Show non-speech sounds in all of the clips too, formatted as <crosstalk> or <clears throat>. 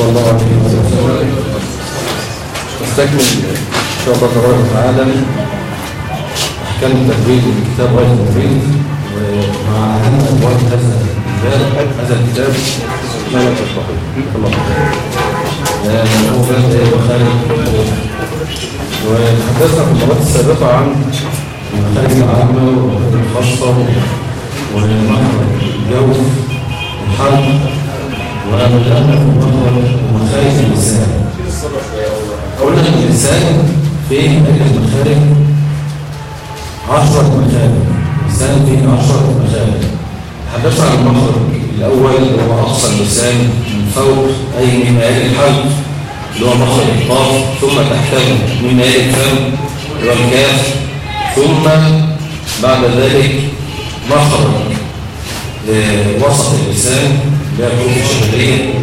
صلى الله عليه وسلم. نستكمل إن شاء الله تبارك وتعالى أحكام التجويد من كتاب غاية التجويد ومع أهم أبواب هذا الكتاب هذا الكتاب لا تستطيع الله. هو باب مخارج وتحدثنا في المرات السابقة عن المخارج العامة والمخارج الخاصة ومخرج الجو والحرب في مخرج ومخارج اللسان قلنا ان اللسان فيه أجل المخارج عشرة مخارج اللسان فيه عشرة مخارج تحدثنا عن المخرج الأول هو أقصى اللسان من فوق أي من مآل الحلق اللي هو مخرج القاف ثم تحته من مآل الفم اللي هو الكاف ثم بعد ذلك مخرج لوسط اللسان اللي هي الحروف الشهرية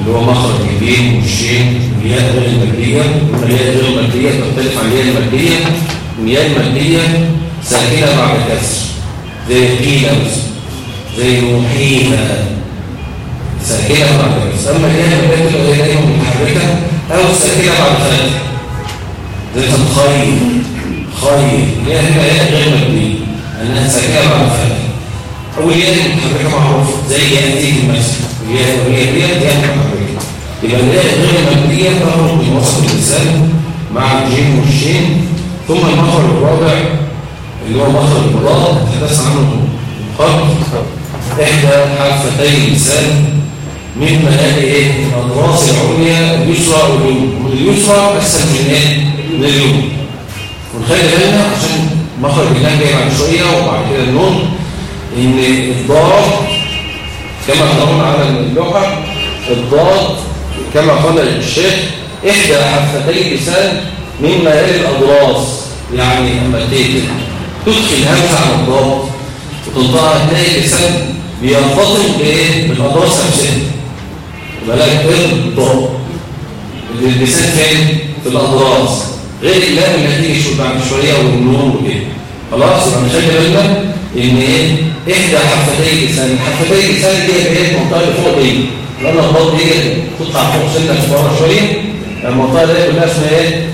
اللي هو مخرج الجيم والشين الياء غير المادية والياء غير المادية تختلف عن الياء المادية الياء المادية ساكنة بعد كسر زي قيلة زي نوحيها ساكنة بعد كسر أما الياء المادية تبقى دايما متحركة أو ساكنة بعد فتح زي تتخيل خير هنا ياء غير مادية لأنها ساكنة بعد فتح الياء المتحركة معروفة زي يأتي المسجد. الياء وهي الياء ياء متحركة يبقى الياء غير المادية تخرج من وسط اللسان مع الجيم والشين ثم المخرج الرابع اللي هو مخرج الراء تحدث عنه قبل إحدى حرفتي اللسان من ملاك إيه؟ الأضراس العليا اليسرى واليمنى واليسرى أسهل من إيه؟ من اليمنى ونخلي بالنا عشان مخرج اللام جاي بعد شوية وبعد كده النون إن الضاد كما ترون على اللوحة الضاد كما قال الشيخ إحدى حفتي اللسان مما يلي الأضراس يعني أما تيجي تدخل همزة على الضاد وتنطقها تلاقي اللسان بينفصل بإيه؟ بالأضراس نفسها يبقى لك الضاد اللسان فين؟ في الأضراس غير اللام اللي هتيجي بعد شوية والنور وكده خلاص يبقى نخلي بالنا إن إيه؟ إحدى حفتي اللسان حفتي اللسان دي هي المنطقة اللي فوق دي. لأن الضاد دي تطلع فوق سنة بره شوية المنطقة دي كلها اسمها إيه؟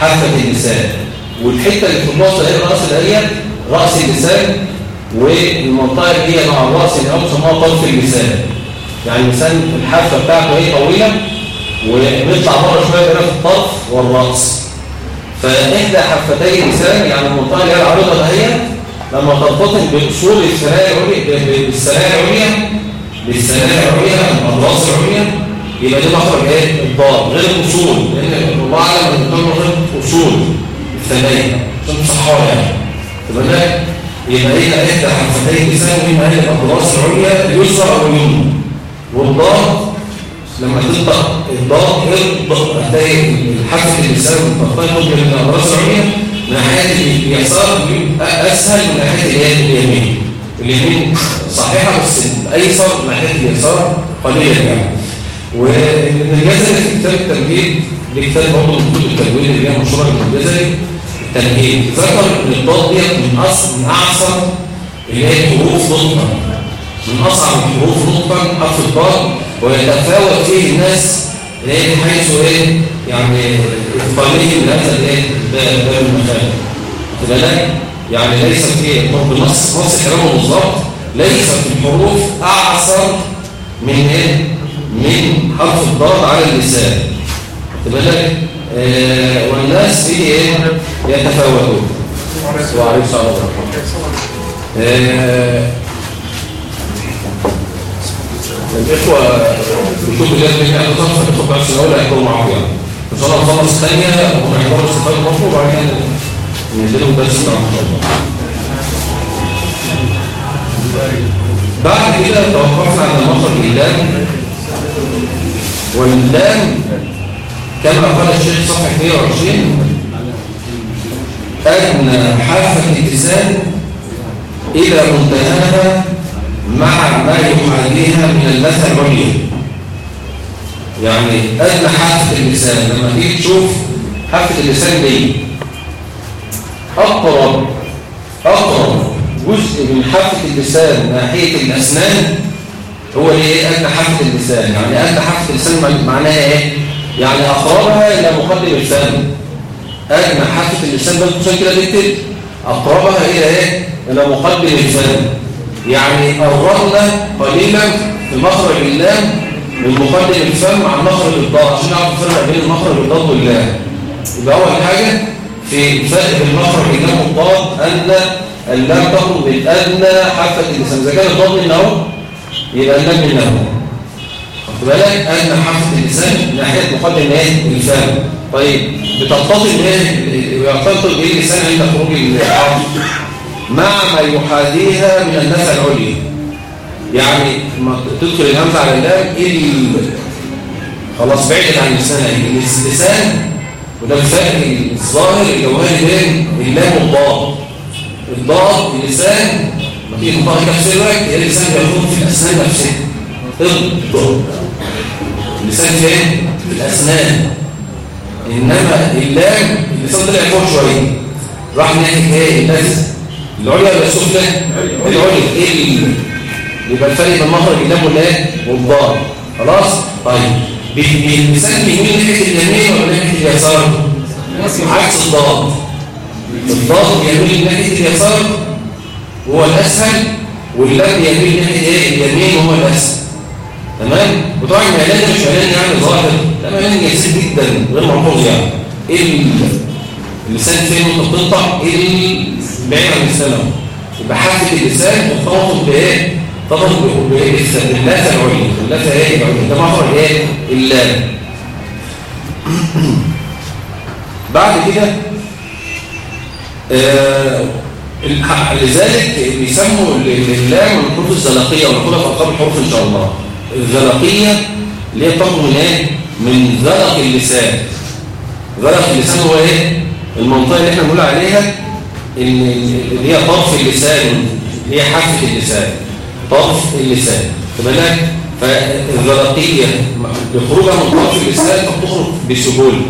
حافة اللسان والحتة اللي في النص هي الرأس ديت رأس اللسان والمنطقة اللي هي مع الرأس اللي هم بيسموها طرف اللسان. يعني اللسان الحافة بتاعته هي طويلة ونطلع بره شوية هنا في الطرف والرأس. فإحدى حفتي اللسان يعني المنطقة اللي هي العريضة دهيت لما ترتطم بأصول السنايا العليا بالسنايا العليا بالسنايا العليا الأضراس العليا يبقى دي مخرج إيه؟ الضاد غير الأصول لأن الله اعلم ان الضاد غير أصول الثنايا عشان تصحوا يعني. تبقى ده يبقى هي احدى حرفتي اللسان وهي هي الاضراس العليا؟ اليسرى أو اليمنى. والضاد لما تنطق الضاد غير هتلاقي حرف اللسان منطقتين ممكن من الاضراس العليا ناحية اليسار أسهل من ناحيه اليمين. اليمين صحيحة بس الايسر ناحية اليسار قليلا يعني. والجزري في كتاب التمهيد لكتاب برضه من كتب التجويد اللي هي مشهوره بالجزري التمهيد. ذكر إن الضاد من اصل من أعصر اللي هي حروف نطقا. من أصعب الحروف نطقا حرف الضاد ويتفاوت فيه الناس هي حيث إيه؟ يعني اثقالهم لهذا الايه باب المخالف خد بالك يعني ليس في بنص نص كلامه بالظبط ليس في الحروف أعصر من إيه؟ من حرف الضاد على اللسان. بالك آه والناس فيه إيه؟ يتفاوتون. وعليه الصلاه والسلام آه الإخوة بيشوفوا جاز من أهل الصف الاخوه بس الأول هيكونوا معاهم يعني ان شاء الله نخلص الثانية هم هيكونوا استفادوا المفروض وبعدين ننزلوا بس بعد كده توقفنا على مخرج اللام واللام كما قال الشيخ صفحة 120 أدنى حافة اللسان إلى منتهاها مع ما يحاذيها من اللثة العليا يعني أدنى حافة اللسان. لما تيجي تشوف حافة اللسان دي أقرب أقرب جزء من حافة اللسان ناحية الأسنان هو إيه أدنى حافة اللسان. يعني أدنى حافة اللسان معناها إيه؟ يعني أقربها إلى مقدم الفم. أدنى حافة اللسان بل قوسين كده تكتب أقربها إلى إيه؟ إلى مقدم الفم. يعني قربنا قليلا في مخرج اللام من مقدم الفم عن مخرج الضاد عشان نعرف نفرق بين المخرج الضاد واللام يبقى أول حاجة في فرق بين مخرج اللام والضاد أن اللام تخرج من أدنى حافة اللسان إذا كان الضاد من أهو يبقى اللام من أهو خد بالك؟ أدنى حافة اللسان ناحية مقدم إيه؟ الفم. طيب بتتصل إيه يرتبط بإيه اللسان عند خروج الحرف مع ما يحاذيها من النفع العليا. يعني ما تدخل الهمزة على اللام ال خلاص بعيد عن اللسان اللسان وده الفرق الظاهر الجوهري بين اللام والضاد. الضاد اللسان ما تيجي تنطق تفسيرك هي اللسان بيكون في الأسنان نفسها. الضاد اللسان فين؟ في الأسنان. إنما اللام اللسان طلع فوق شوية. راح ناحية إيه؟ اللثه العليا ولا السفلى العليا إيه يبقى الفرق بين مخرج اللام والايه والضاد خلاص؟ طيب. بنسمي مين ناحية اليمين ولا ناحية اليسار؟ عكس الضاد. الضاد يميل ناحية اليسار وهو الأسهل واللام يميل ناحية إيه؟ اليمين وهو الأسهل. تمام؟ وطبعا العلاج مش علاج يعني ظاهر. علاج يسير جدا غير ملحوظ يعني. إيه اللسان فين وانت بتنطق إيه بعيد عن اللسان يبقى حافه اللسان مرتبط بإيه؟ طبعا باللثه العليا اللثه إيه ده مخرج إيه اللام بعد كده آه لذلك بيسموا اللام الحروف الزلقيه ونقولها في أرقام الحروف إن شاء الله. الزلقيه اللي هي من إيه؟ من زلق اللسان. زلق اللسان هو إيه؟ المنطقة اللي إحنا بنقول عليها اللي هي طرف اللسان اللي هي حافه اللسان. طرف اللسان. بالك فالزلقيه بخروجها من طرف اللسان بتخرج بسهوله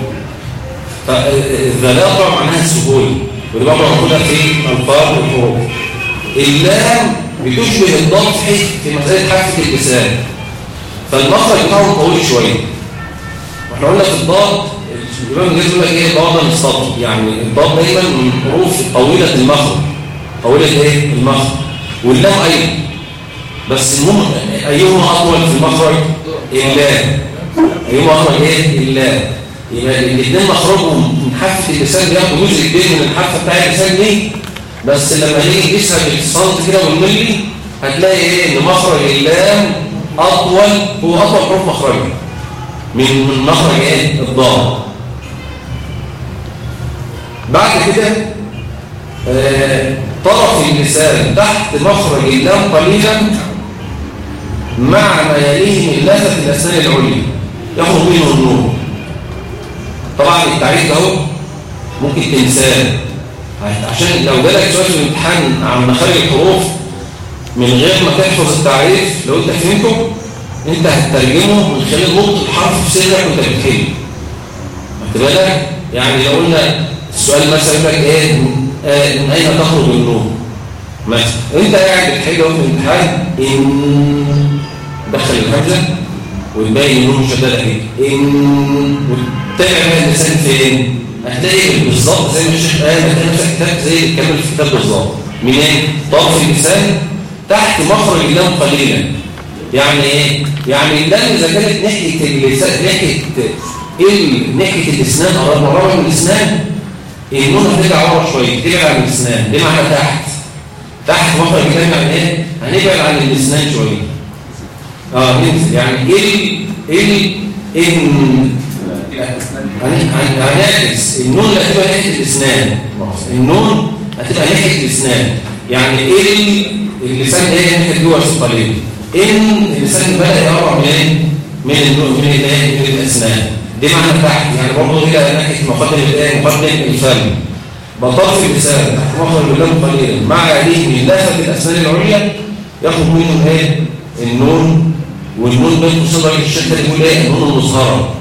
فالزلاقه معناها السهوله ودي برضه موجودة في الفاظ والحروف اللام بتشبه الضاد في مسألة حافة اللسان. فالمخرج بتاعه طويل شوية. وإحنا قلنا في الضاد الإمام الناس يقول لك إيه؟ ضادا السطر يعني الضاد دايما من الحروف طويلة المخرج. طويلة إيه؟ المخرج. واللام أيضا. بس المهم أيهما أطول في المخرج اللام أيهما أطول إيه؟ اللام يبقى الاثنين مخرجهم من حافه اللسان بياخدوا جزء كبير من الحافه بتاع اللسان دي بس لما نيجي نقيسها بالسنت كده والملي هتلاقي إيه؟ إن مخرج اللام أطول هو أطول حروف مخرجه من من مخرج إيه؟ الضاد. بعد كده آه طرف اللسان تحت مخرج اللام قليلا مع ما يليه من لثه الاسنان العليا يخرج منه النور. طبعا التعريف ده ممكن تنساه. عشان لو جالك سؤال في الامتحان عن مخارج الحروف من غير ما تحفظ التعريف لو انت فهمته انت هتترجمه من خلال نقطة الحرف في سرك وانت بتحل خد بالك؟ يعني لو قلنا السؤال مثلا يقول لك إيه؟ آه من أين تخرج النور؟ مثلا. انت قاعد بتحل في الامتحان إن دخل الهمزه ويبين النور مشدده إيه إن تابع بقى اللسان فين؟ هتلاقي بالظبط زي ما الشيخ قال هتلاقي نفسك كتاب زي اتكلم في الكتاب بالظبط منين طرف اللسان تحت مخرج اللام قليلا. يعني إيه؟ يعني اللام إذا كانت ناحية اللسان ناحية ال ناحية الاسنان قرب قرب من الاسنان النون هترجع ورا شوية. تبعد عن الاسنان دي معنى تحت. تحت مخرج اللام يعني إيه؟ هنبعد عن الاسنان شوية. آه ننزل يعني ال ال ان هنعكس النون هتبقى ناحية الإسنان. النون هتبقى ناحية الإسنان. يعني إيه اللسان إيه؟ ناحيه جوه القليل إن اللسان بدأ يقرب من إيه؟ من النون من من الأسنان. دي معنى تحت يعني برضه إلى ناحية مقدم الإيه؟ مقدم الفم. بطرف اللسان. تحت مخرج اللام قليلا مع يليه من لثه الأسنان العليا ياخد منه إيه؟ النون والنون بين قوسين راجل الشيخ ده يقول إيه؟ النون المظهره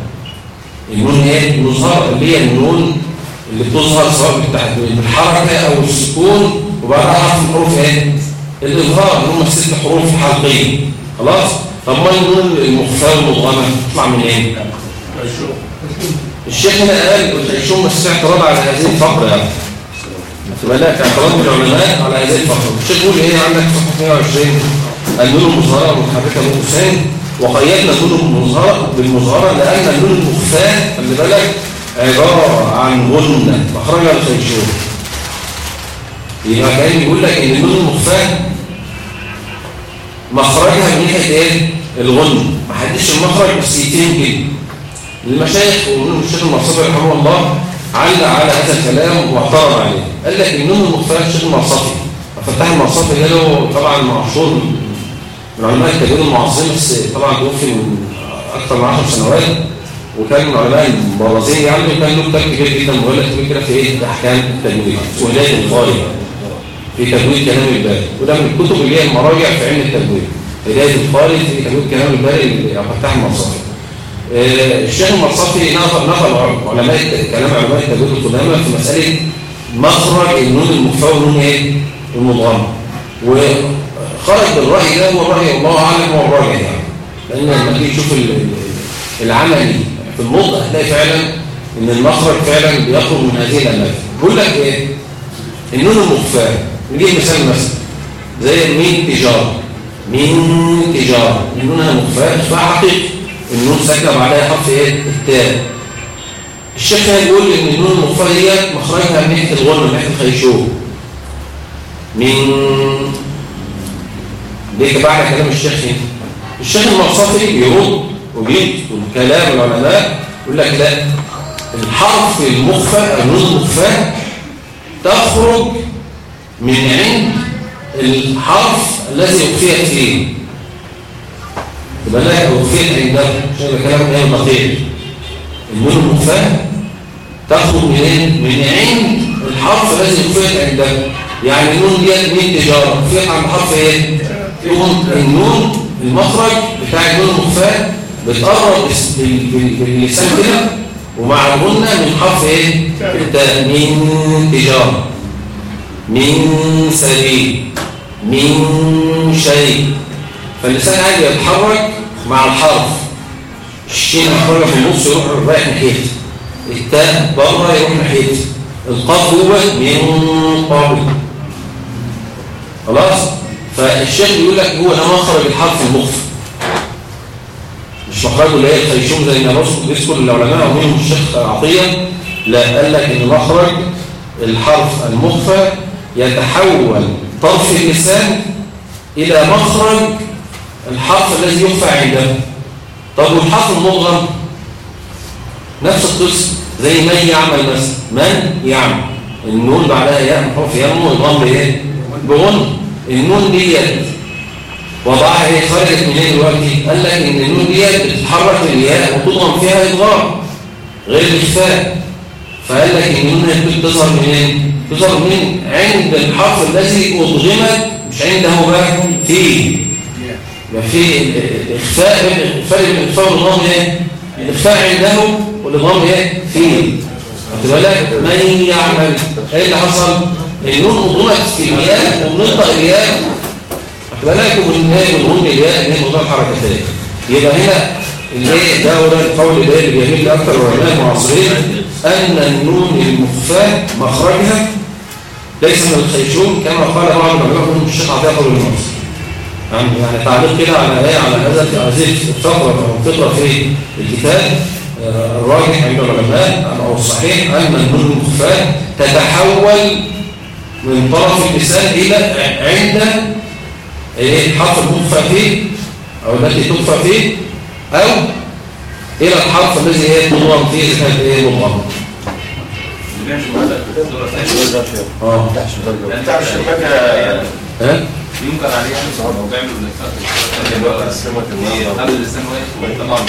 النون إيه المظهره اللي هي النون اللي بتظهر سواء بالحركة أو السكون وبعدها حرف الحروف إيه؟ الإظهار اللي هم ست حروف حلقية. خلاص؟ طب ما النون المخفاه والمدغمه تطلع من إيه؟ الشيخ هنا قال والخيشوم بس اعتراض على هذه الفقرة يعني. تبقى لك اعتراض من العلماء على هذه الفقرة. الشيخ يقول إيه؟ عندك صفحة 120 النون المظهره المتحركه بالقوسين وقيدنا النون المظهره بالمظهره لأن النون المخفاه خلي بالك عبارة عن غنة. مخرجها الخيشوم يبقى كان يقول لك إن النون المخفاه مخرجها من ناحية إيه؟ الغنة ما حدش المخرج بس يتم كده. المشايخ ومنهم الشيخ المرصفي رحمه الله علق على هذا الكلام واعترض عليه. قال لك النون المخفاه الشيخ المرصفي فتح المرصفي ده له طبعا مشهور من علماء التجويد المعظم بس طبعا توفي من أكثر من 10 سنوات وكان من علماء المبرزين يعني وكان له كتاب كبير جدا مغلق كبير كده في إيه؟ أحكام التجويد. وهدايه القارئ في تجويد كلام الباري. وده من الكتب اللي هي المراجع في علم التجويد. هدايه القارئ في تجويد كلام الباري لفتح المرصفي. آه، الشيخ المرصفي نقل نقل علماء كلام علماء التجويد القدامى في مسألة مخرج النون المخفى والنون إيه؟ المضغمة. وخرج بالراي ده هو الراي الله اعلم هو الراي يعني لأن لما تيجي تشوف العملي في النطق هتلاقي فعلا إن المخرج فعلا بيخرج من هذه الأماكن. بيقول لك إيه؟ النون المخفاة. نجيب مثال مثلا. زي مين تجارة؟ من تجارة؟ النون المخفاه اخفاء حقيقي النون ساكنة بعدها حرف إيه؟ التاء. الشيخ هيقول إن النون المخفاة ديت مخرجها من ناحيه الغنه من ناحيه الخيشوم. من دي تبعنا كلام الشيخ هنا. الشيخ المرصفي يرد وجيت وكلام العلماء يقول لك لا الحرف المخفى النون المخفاه تخرج من عند الحرف الذي أخفيت فيه. يبقى لا أخفيت عنده عشان يبقى كلام غير دقيق النون المخفاه تخرج من من عند الحرف الذي أخفيت عنده يعني النون ديت من تجارة. في عند حرف إيه؟ النون المخرج بتاع النون المخفاه بتقرب باللسان كده ومع من حرف إيه؟ التاء من تجارة. من سبيل. من شيء فاللسان عادي يتحرك مع الحرف. الشين يتحرك في النص يروح رايح ناحيته التاء بره يروح ناحيته القاف جوه من قبل خلاص؟ فالشيخ بيقول لك هو ده مخرج الحرف المخفي. مش مخرجه اللي هي الخيشوم زي ما بيذكر العلماء ومنهم الشيخ عطية لا قال لك إن مخرج الحرف المخفى يتحول طرف اللسان إلى مخرج الحرف الذي يخفى عنده. طب والحرف المضغم؟ نفس القصة زي من يعمل مثلا. من يعمل. النون بعدها ياء حرف ينمو الضم بايه بغن. النون ديت وضعها إيه خرجت إيه دلوقتي قال لك إن النون ديت بتتحرك الياء وتضغم فيها ادغام غير الاخفاء فقال لك إن النون بتظهر منين تظهر من عند الحرف الذي أضغمت مش عنده بقى فيه يبقى في بين الإخفاء والإضغام إيه؟ الإخفاء عنده والإضغام إيه؟ فيه خد بالك من يعمل إيه اللي حصل؟ النون أضغمت في الياء وبننطق الياء. خد بالك؟ وبنضم الياء اللي هي موضوع الحركتين يبقى هنا ده وده القول ده اللي بيميل لاكثر العلماء المعاصرين أن النون المخفاة مخرجها ليس من الخيشوم كما قال بعض العلماء من الشيخ عطية قول النص يعني يعني تعليق كده على إيه؟ على هذا هذه الفقره أو الفقره في الكتاب. آه، الراجح عند العلماء أو الصحيح أن النون المخفاة تتحول من طرف اللسان إلى عند إيه؟ الحرف المخفى فيه أو التي تخفى فيه أو إلى الحرف الذي هي تضغم فيه اذا كانت آه عارف الشبكه يعني صعب وتعمل طبعا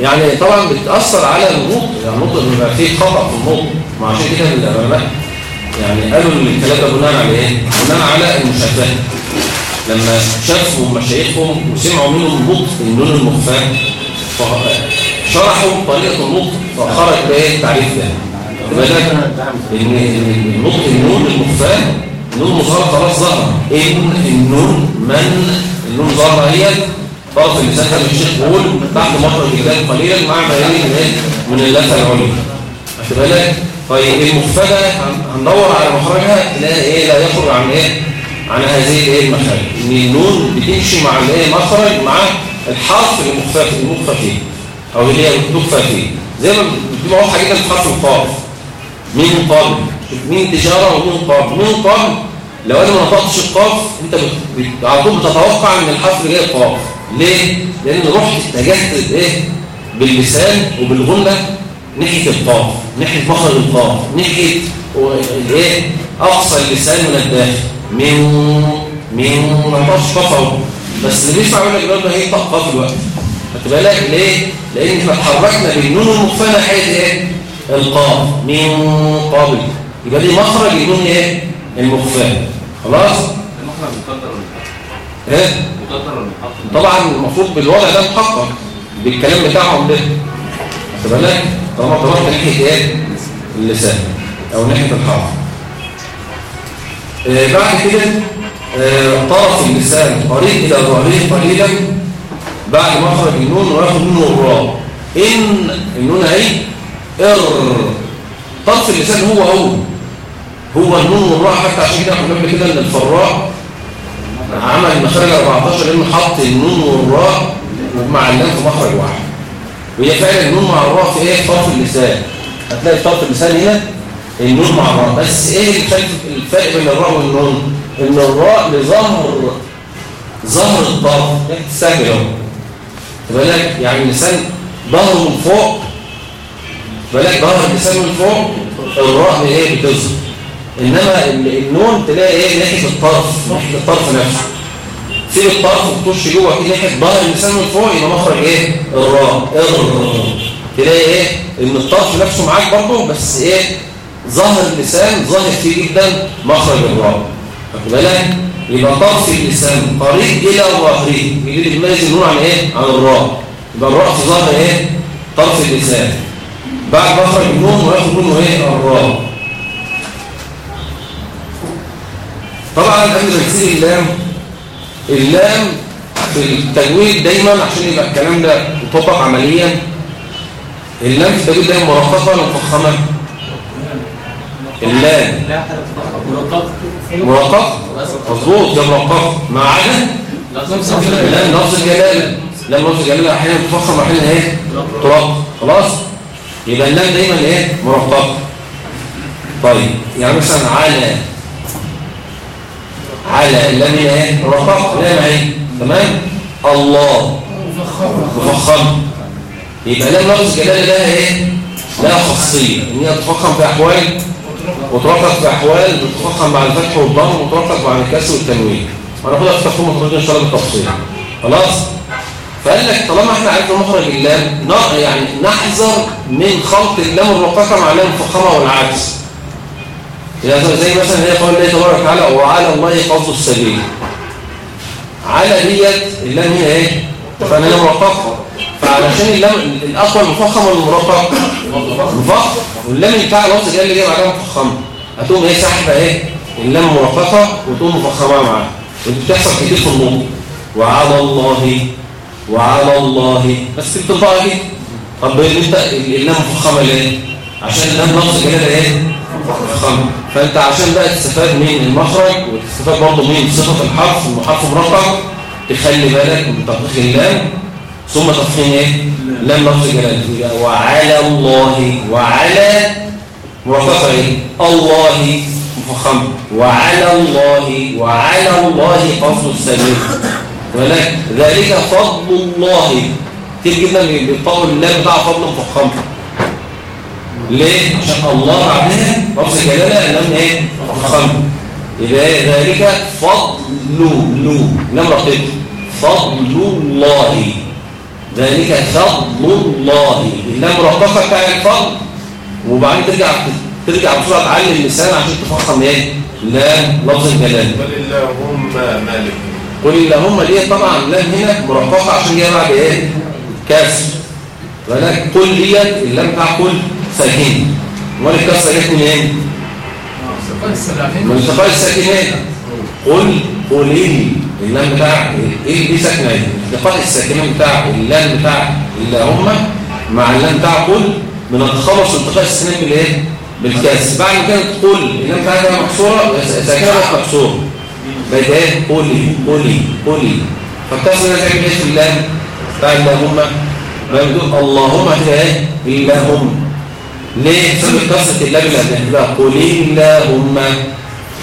يعني طبعا بتأثر على النطق يعني النطق بيبقى فيه خطأ في النطق. ما عشان كده العلماء يعني قالوا الكلام ده بناء على إيه؟ بناء على المشابهه لما شافوا مشايخهم وسمعوا منهم نطق النون المخفاة شرحوا طريقة النطق فخرج بإيه؟ التعريف ده. بالك ان النطق النون المخفاة النون المظهره خلاص ظهر. ان النون من النون ظاهره هي طرف اللسان كما الشيخ. بيقول تحت مخرج اللام قليلا مع من إيه؟ من اللثه العليا. واخد بالك؟ طيب المخفده هن- هندور على مخرجها تلاقي إيه لا يخرج عن إيه؟ عن هذه الايه المخارج إن النون بتمشي مع الايه مخرج مع الحرف المخفى المخفى أو اللي هي فيه زي ما بتبقى واضحة جدا في حرف القاف. مين قابل؟ شوف مين تجارة ومين قابل؟ مين قابل؟ لو أنا ما نطقتش القاف أنت على طول بتتوقع إن الحرف جاي قاف. ليه؟ لأن رحت اتجهت إيه؟ باللسان وبالغنة. ناحية القاف ناحية مخرج القاف ناحية و- الإيه؟ أقصى اللسان من الداخل. من من ما قاف أهو. بس اللي بيسمع يقول لك برضه هي طق قاف دلوقتي خدت بالك؟ ليه؟ لأن إحنا اتحركنا بالنون المخفى ناحيه إيه؟ القاف. من قابل. يبقى دي مخرج النون إيه؟ المخفى خلاص؟ المخرج مقدر ولا؟ إيه؟ مقدر ولا؟ طبعا المفروض بالوضع ده محقق بالكلام بتاعهم ده. خد بالك؟ طالما طلعت ناحية إيه اللسان أو ناحية الحرف آه بعد كده آه طرف اللسان قريب إلى ظهره قليلا. بعد مخرج النون وياخد منه الراء إن النون اهي إر. طرف اللسان هو هو هو النون والراء حتى عشان كده إحنا قلنا كده إن الفراء عمل مخرج 14 لأنه حط النون والراء ومع اللام في مخرج واحد. وهي فعلا النون مع الراء في إيه؟ في طرف اللسان. هتلاقي في طرف اللسان هنا النون مع الراء. بس إيه الفرق بين الراء والنون؟ إن الراء لظهر ظهر الطرف. يعني تستعجل أهو. خد بالك يعني اللسان ظهره من فوق خد بالك ظهر اللسان من فوق الراء إيه؟ بتظهر. إنما ال- النون تلاقي إيه؟ ناحية الطرف ناحية الطرف نفسه. سيب الطرف وتخش جوه كده ناحيه ظهر اللسان من فوق يبقى مخرج إيه؟ الراء تلاقي إيه؟ إن الطرف نفسه معاك برضه بس إيه؟ ظهر اللسان ظاهر فيه جدا مخرج الراء. واخد بالك؟ يبقى طرف اللسان قريب إلى ظهره اللي بيميز النون عن إيه؟ عن الراء. يبقى الراء في ظهر إيه؟ طرف اللسان. بعد مخرج النون وياخد منه إيه؟ الراء. طبعا قبل ما نسيب اللام اللام في التجويد دايما عشان يبقى الكلام ده يطبق عمليا. اللام في التجويد دايما مرققه ولا مفخمه اللام. مرققه مظبوط ده مرققه ما عدا اللام لفظ الجلاله لام لفظ الجلاله أحيانا تفخم واحيانا إيه؟ ترقق خلاص؟ يبقى اللام دايما إيه؟ مرققه طيب يعني مثلا على على اللام إيه؟ رقق لام اهي تمام؟ الله. مفخم. يبقى لام لفظ جلاله لها إيه؟ لها خاصيه إن هي تفخم في أحوال وترقق في أحوال بتفخم مع الفتح والضم وترقق مع الكسر والتنوين. وهناخدها في تفخيم مخرج إن شاء الله بالتفصيل. خلاص؟ فقال لك طالما إحنا عرفنا مخرج اللام يعني نحذر من خلط اللام الرقاقة مع اللام المفخمه والعكس. يعني زي مثلا هي قول الله تبارك وتعالى وعلى الله قصد السبيل. على ديت اللام هي إيه؟ فأنا لام مرققه فعلشان اللام الأقوى المفخم ولا المرقق مفخم واللام بتاع الوصف اللي جاي بعدها مفخمة. هتقوم إيه؟ سحبه إيه؟ اللام مرققه وتقوم مفخمة معاها. ودي بتحصل كتير في النطق. وعلى الله وعلى الله. بس بتنطقها كده طب انت اللام مفخمة ليه؟ عشان اللام لفظ جلاله إيه فأنت عشان بقى تستفاد من المخرج وتستفاد برضه من صفة الحرف الحرف مرقق تخلي بالك من تفخيم اللام ثم تفخيم إيه؟ لام لفظ يبقى وعلى الله وعلى مرققه إيه؟ الله مفخمه وعلى الله وعلى الله قصد السبيل. ولكن ذلك فضل الله. كتير جدا بيطول اللام بتاع فضل مفخمه ليه؟ عشان الله بعدها لفظ جلاله اللام إيه؟ يبقى إيه؟ ذلك فضل لو لام رقيق فضل الله. ذلك فضل الله. اللام رققه بتاع الفضل. وبعدين ترجع ترجع بسرعة تعلي اللسان عشان تفخم إيه؟ لام لفظ الجلاله بل اللهم مالك. قل اللهم دي طبعا لام هنا مرققه عشان جاية بعد إيه؟ كسر بالك قل ديت اللام بتاع قل ساكن امال الكسره جت منين من التقاء الساكنين قل قل اللام بتاع إيه؟ دي ساكنة إيه التقاء الساكنين بتاع اللام بتاع اللهم مع اللام بتاع قل من التخلص التقاء الساكنين بالايه بالكاس بعد كانت قل. اللام بتاعتها مكسورة؟ ساكنة بقت مكسورة؟ بقت إيه قولي. قولي. قولي. فالكسر ده تعمل إيه في اللام؟ بتاع اللهم ما بتقول اللهم هتبقى إيه اللهم ليه؟ بسبب كسره اللام اللي هتبقى قل اللهم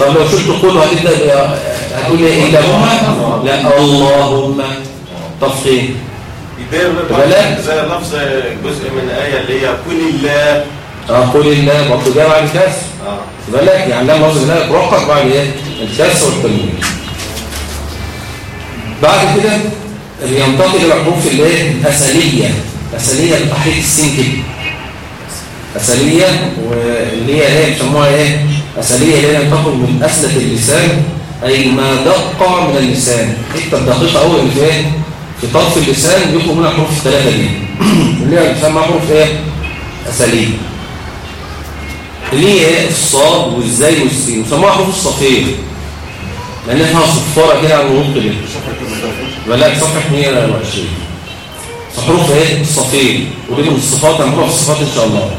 طب لو شلت قل هتبدأ هتقول إيه؟ اللهم لا اللهم تفخيم يبقى لا. زي لفظ جزء من الآية اللي هي كل الله. آه قل الله. برضه جاي بعد الكسر آه. بالك يعني لام لفظ الله يترقق بعد إيه؟ الكسر والتنوين بعد كده ينتقل إلى الحروف الايه الاساليه اساليه لتحريك السين كده اساليه واللي هي إيه؟ بيسموها إيه؟ اساليه اللي هي تنتقل من أسلة اللسان أي ما دق من اللسان. الحته الدقيقه قوي اللي إيه؟ في طرف اللسان بيخرج منها الحروف الثلاثه دي. <clears throat> اللي هي بتسمى حروف إيه؟ اساليه اللي هي إيه؟ الصاد والزاي والسين. وسموها حروف الصفير. لأن إحنا صفارة كده على النطق بالك صفحة 120 حروف إيه؟ الصفير ودي من الصفات هنروح في الصفات إن شاء الله.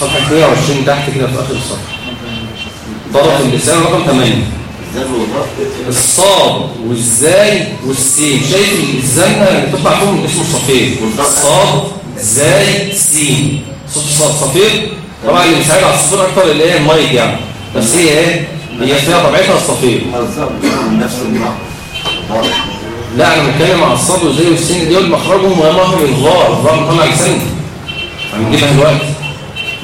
صفحة 120 تحت كده في آخر الصفحة. طرف اللسان رقم 8 الصاد والزاي والسين. شايف الزنه اللي بتطلع فيهم اسمه صفير. صاد زاي سين. صوت الصاد صفير؟ طبعا اللي بيساعد على الصفير أكتر اللي هي المايك يعني. بس هي إيه؟ هي فيها طبيعتها الصفير لا أنا بتكلم على الصاد والزاي والسين دول مخرجهم وهي مخرج الظاهر الظاهر مطلع لسانك هنجيبها دلوقتي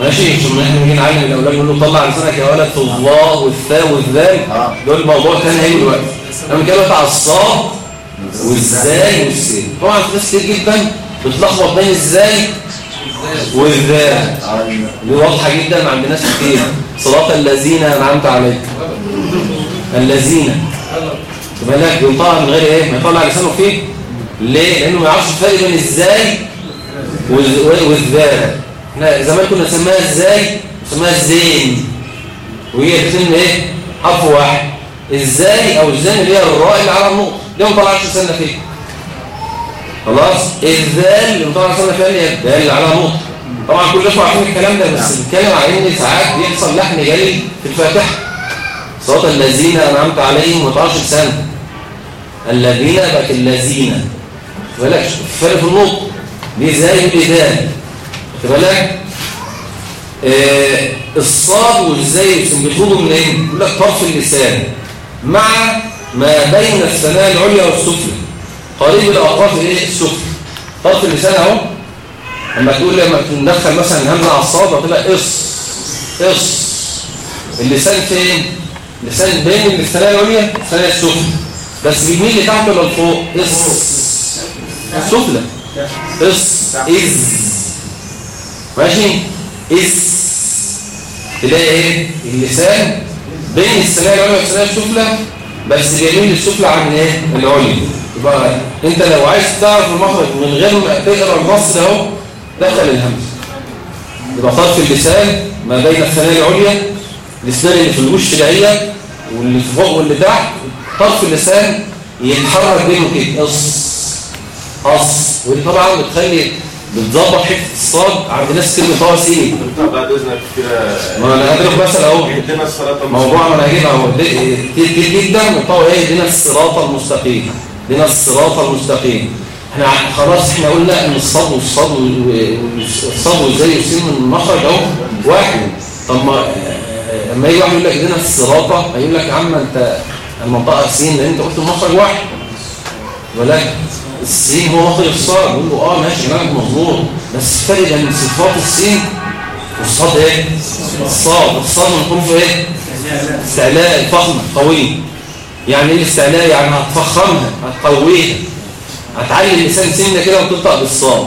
ماشي عشان إحنا نيجي نعلم الأولاد نقول له طلع لسانك يا ولد في الظاء والثاء والذال آه. دول موضوع تاني هيجي دلوقتي. أنا بتكلم على الصاد والزاي والسين طبعا في ناس كتير جدا بتلخبط بين الزاي والذال دي واضحة جدا عند ناس كتير. صراط الذين أنعمت عليهم الذين. تبقى لك بينطقها من غير إيه؟ ما يطلع لسانه فيه؟ ليه؟ لأنه ما يعرفش الفرق بين الزاي وال- والذال إحنا زمان كنا نسميها إزاي؟ نسميها الزين وهي الاثنين إيه؟ حرف واحد. إزاي أو الزين اللي هي الراء اللي على النقط ليه ما طلعش لساننا فيه؟ خلاص. الذال اللي مطلع لساننا فيها اللي هي الدال اللي على نقط طبعا كل شوية عارفين الكلام ده بس بنتكلم عن إن ساعات بيحصل لحن جلي في الفاتحة. صوت الذين أنعمت عليهم ما طلعش لسانهم الذين بقت الذين. بالك فرق في النطق. دي زي ودي دال خد بالك؟ آه الصاد والزاي بيخرجوا منين يقول لك طرف اللسان. مع ما بين الثنايا العليا والسفلى. قريب الاطراف إيه؟ السفلى. طرف اللسان أهو. لما تقول لما تدخل مثلا الهمزة على الصاد هتلاقي اس اس اللسان فين؟ اللسان بين الثنايا العليا والثنايا السفلى. بس بيميل لتحت ولا لفوق؟ اس. السفلى اس. إز. ماشي؟ اس تلاقي إيه؟ اللسان. بين الثنايا العليا والثنايا السفلى. بس بيميل للسفلى عن إيه؟ العليا. يبقى أنت لو عايز تعرف المخرج من غير ما تقرأ النص ده أهو دخل الهمزه يبقى طرف اللسان ما بين الثنايا العليا الاسنان اللي في الوش دهية واللي فوق واللي تحت. طرف اللسان يتحرك بينه كده. أص أص. ودي طبعا بتخلي بتظبط حتة الصاد عند ناس كلمه طه سين بعد إذنك كده ما أنا هضرب مثلا أهو. عندنا الصلاة موضوع ما أنا هجيبها أهو. كتير جدا وطبعا إيه؟ دينا الصراط المستقيم. دينا الصراط المستقيم. إحنا خلاص إحنا قلنا إن الصاد والصاد وال- والصاد والزي والسين من المخرج أهو. واحد. طب ما آه، اما يجي واحد يقول لك دينا الصراطه هيقول لك يا عم أنت المنطقة سين لأن انت قلت المخرج واحد. ولكن السين هو مخرج الصاد يقول له آه ماشي كلامك مظبوط بس الفرق بين صفات السين والصاد إيه؟ الصاد. الصاد من حروف إيه؟ استعلاء الفخمة قوية يعني إيه الاستعلاء؟ يعني هتفخمها هتقويها. هتعلي اللسان سنة كده وتنطق بالصاد.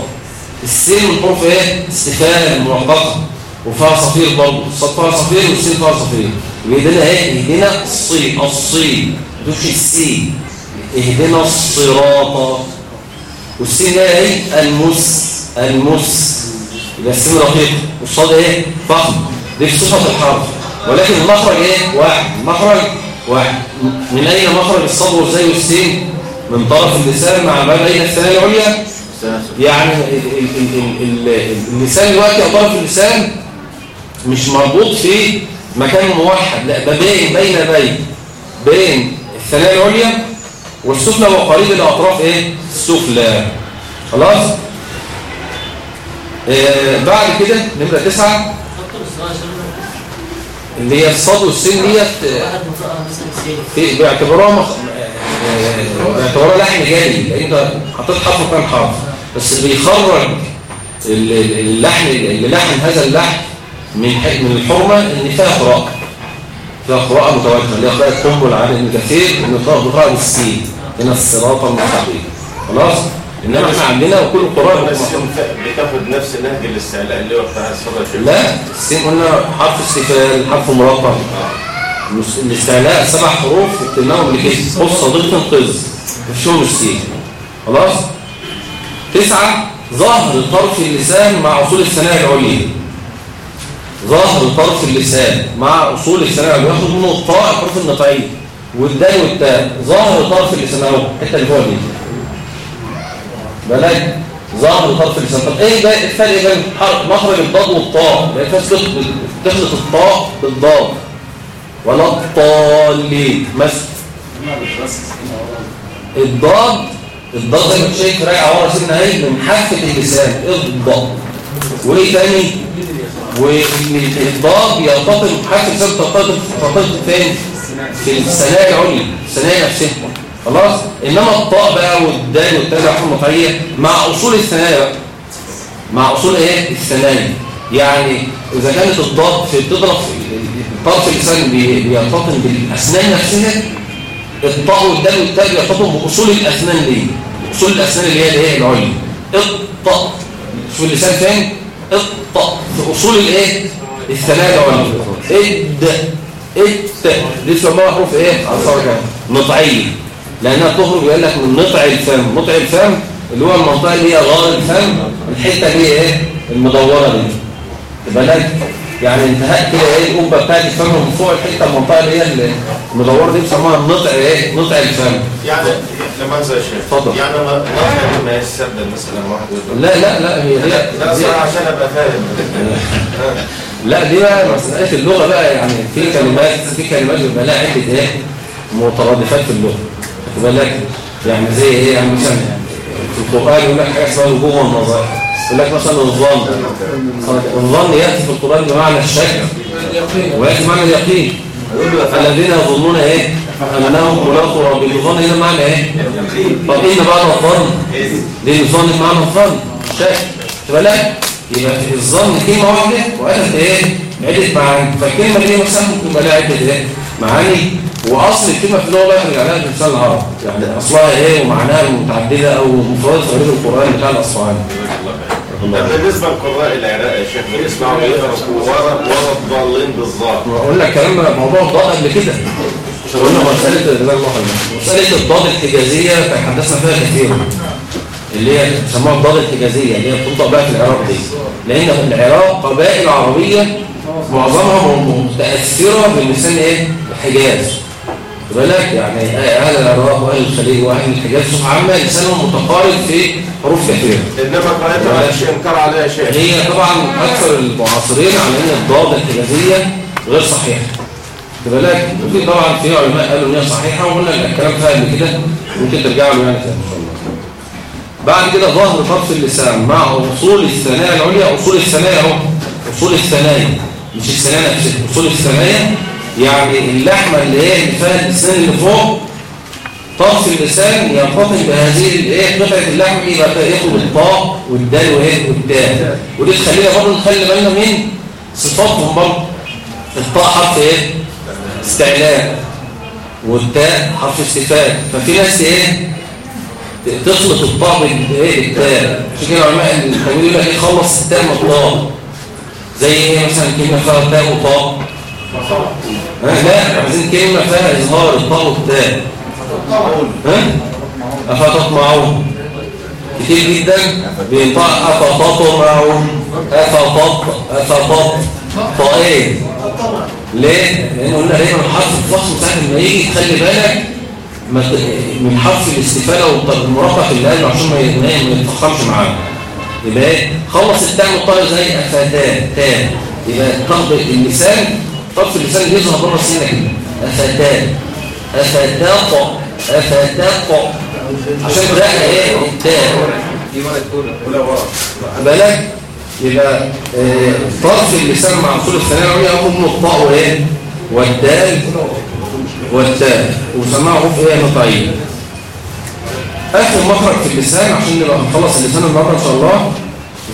السين من حروف إيه؟ استفهام مربطة وفيها صفير برضه. فيها صفير والسين فيها صفير. ويهدنا إيه؟ يهدنا الصين الصين. مش السين. اهدنا الصراط. والسين ده إيه؟ المس المس. يبقى السين رقيق. والصاد إيه؟ فخم. دي في صفة الحرف. ولكن المخرج إيه؟ واحد. المخرج واحد. من أين مخرج الصاد والزي والسين؟ من طرف اللسان مع ما بين الثانية العليا؟ يعني ال- ال- ال- ال- اللسان دلوقتي أو طرف اللسان مش مربوط في مكان موحد لا ده بين بين بين بين الثانية العليا والسفلى وقريب الأطراف إيه؟ السفلى خلاص؟ آه بعد كده الصغير عشان اللي هي الصاد والسين ديت آه، في باعتباروها مخ... آه، باعتباروها لحن جاري لأن أنت حطيت حرف مكان حرف بس بيخرج ال- ال- اللحن اللي لحن هذا اللحن من من الحرمة إن فيها قراءة. فيها قراءة متواترة اللي هي قراءة قنبل عن ابن كثير إن قراءه بقراءه بالسين هنا الصراط المستقيم. خلاص؟ إنما إحنا عندنا وكل القراء بس بتاخد نفس نهج الاستعلاء اللي هو بتاع الصدى لا السين قلنا حرف استفال حرف مرقم. الاستعلاء سبع حروف قبل كده قص صديق تنقذ مفيشهم السين خلاص؟ تسعة ظهر طرف اللسان مع أصول الثنايا العليا. ظهر طرف اللسان مع أصول الثنايا العليا ياخد منه الطاء الحروف النطعية والدال والتاء ظهر طرف اللسان. أهو الحته اللي فوق دي. بلاك ظهر طرف اللسان. طب إيه بقى الفرق بين مخرج الضاد والطاء؟ لأن في ناس بتخلط بتخلط الطاء بالضاد. ولا الطالين. مثلا الضاد الضاد زي ما انت شايف راجع ورا سنه اهي من حافة اللسان. الضاد؟ وايه تاني والضاد يلتقط حافه اللسان تلتقط تلتقط فين في الثنايا العليا الثنايا نفسها خلاص؟ إنما الطاء بقى والدال والتاء حروف مطعيه مع أصول الثنايا بقى. مع أصول إيه؟ الثنايا يعني إذا كانت الضاد في بتضرب طرف اللسان بي- بيلتقط بالأسنان نفسها الطاء والدال والتاء بيرتبطوا بأصول الأسنان دي. أصول الأسنان اللي هي الايه العليا. الطاء شوف اللسان فين الطاء في أصول الإيه؟ الثنايا العليا إد الت دي اسمها حروف إيه؟ الصورة نطعيه لأنها تخرج يقول لك من نطع الفم. نطع الفم اللي هو المنطقة اللي هي غار الفم الحتة هي إيه؟ المدورة دي. يبقى لك يعني انتهاء كده إيه القبه بتاعت الفم من فوق الحته المنطقة اللي هي المدوره دي بيسموها النطع إيه نطع الفم. يعني لما يا شيخ اتفضل. يعني ما ما السبب مثلا واحد لا لا لا هي لا لا لا عشان أبقى فاهم. <laughs> لا دي بقى مسألة اللغة بقى يعني في كلمات في كلمات بيبقى لها عدة إيه مترادفات في اللغة. خد بالك؟ يعني زي إيه يعني مثلا في القرآن يقول لك حاجة اسمها الوجوه والنظائر. يقول لك مثلا الظن. الظن يأتي في القرآن بمعنى الشك. ويأتي بمعنى اليقين. الذين يظنون إيه؟ أنهم ملاقوا ربهم. الظن هنا معنى إيه؟ طب ان بعد الظن؟ ليه الظن بمعنى الظن؟ شك. خد بالك يبقى الظن كلمة واحدة وقالت إيه؟ عده معاني فالكلمة دي مثلا ممكن يبقى لها عدة إيه؟ معاني. وأصل الكلمة في اللغة بقى يرجع لها الانسان العربي يعني أصلها إيه؟ ومعناها متعدده أو مفردات غريب القرآن بتاع الأصفهاني. طب بالنسبة لقراء العراق يا شيخ بنسمعوا بيقرأوا ورا ورا الضالين بالظاهر. قلنا الكلام ده موضوع الضاد قبل كده. قلنا جزاك الله خير مسألة الضاد الحجازية تحدثنا فيها كثيرا اللي هي بيسموها الضاد الحجازية اللي هي بتنطق بقى في العراق دي. لأن في العراق قبائل عربية معظمها متأثرة باللسان إيه؟ الحجاز. بالك يعني أهل العراق وأهل الخليج وأهل الحجاز. بصفة عامة لسانهم متقارب في حروف كثيرة. إنما قراءتها مش انكار عليها شيخ هي طبعا أكثر المعاصرين على إن الضاد الحجازية غير صحيحه بالك؟ وفي طبعا في علماء قالوا ان هي صحيحة وقلنا الكلام فيها قبل كده ممكن ترجعوا له يعني تاني ان شاء الله بعد كده ظهر طرف اللسان مع أصول الثنايا. العليا أصول الثنايا أهو. أصول الثنايا مش الثنايا نفسها أصول الثنايا يعني اللحمة اللي هي فيها الاسنان اللي فوق طرف اللسان ينقطع بهذه الايه قطعة اللحم يبقى ياخد الطاء والدال وايه والتاء ودي تخلينا برضه نخلي بالنا من صفاتهم برضه. الطاء حرف إيه؟ استعلاء. والتاء حرف استفهام. ففي ناس إيه؟ تخلط الطاء بالايه التاء عشان كده العلماء التمويل يقول لك إيه؟ خلص التاء من الطاء زي إيه مثلا؟ كلمة فيها تاء وطاء لا عايزين كلمة فيها إظهار الطاء والتاء ها؟ أفتطمعون كتير جدا. بينطق أفتطمعون أفتط أفتط طائر ليه؟ لأن قلنا دايما الحرف الفصل ساعة ما يجي خلي بالك من حرف الاستفالة والمرقق اللي قال عشان ما يتفخمش معانا. يبقى إيه؟ خلص التاء والطاء زي أفتان تان يبقى تاخد اللسان طرف اللسان يظهر بره السنة كده. أفتان أفتاق أفتاق عشان الراء إيه؟ التاء بالك يبقى آه، طرف اللسان مع اصول الثانية العليا هم الطاء وايه والدال. والتاء وسماها حروف إيه؟ نطعيه آخر مخرج في اللسان عشان نبقى نخلص اللسان النهارده إن شاء الله.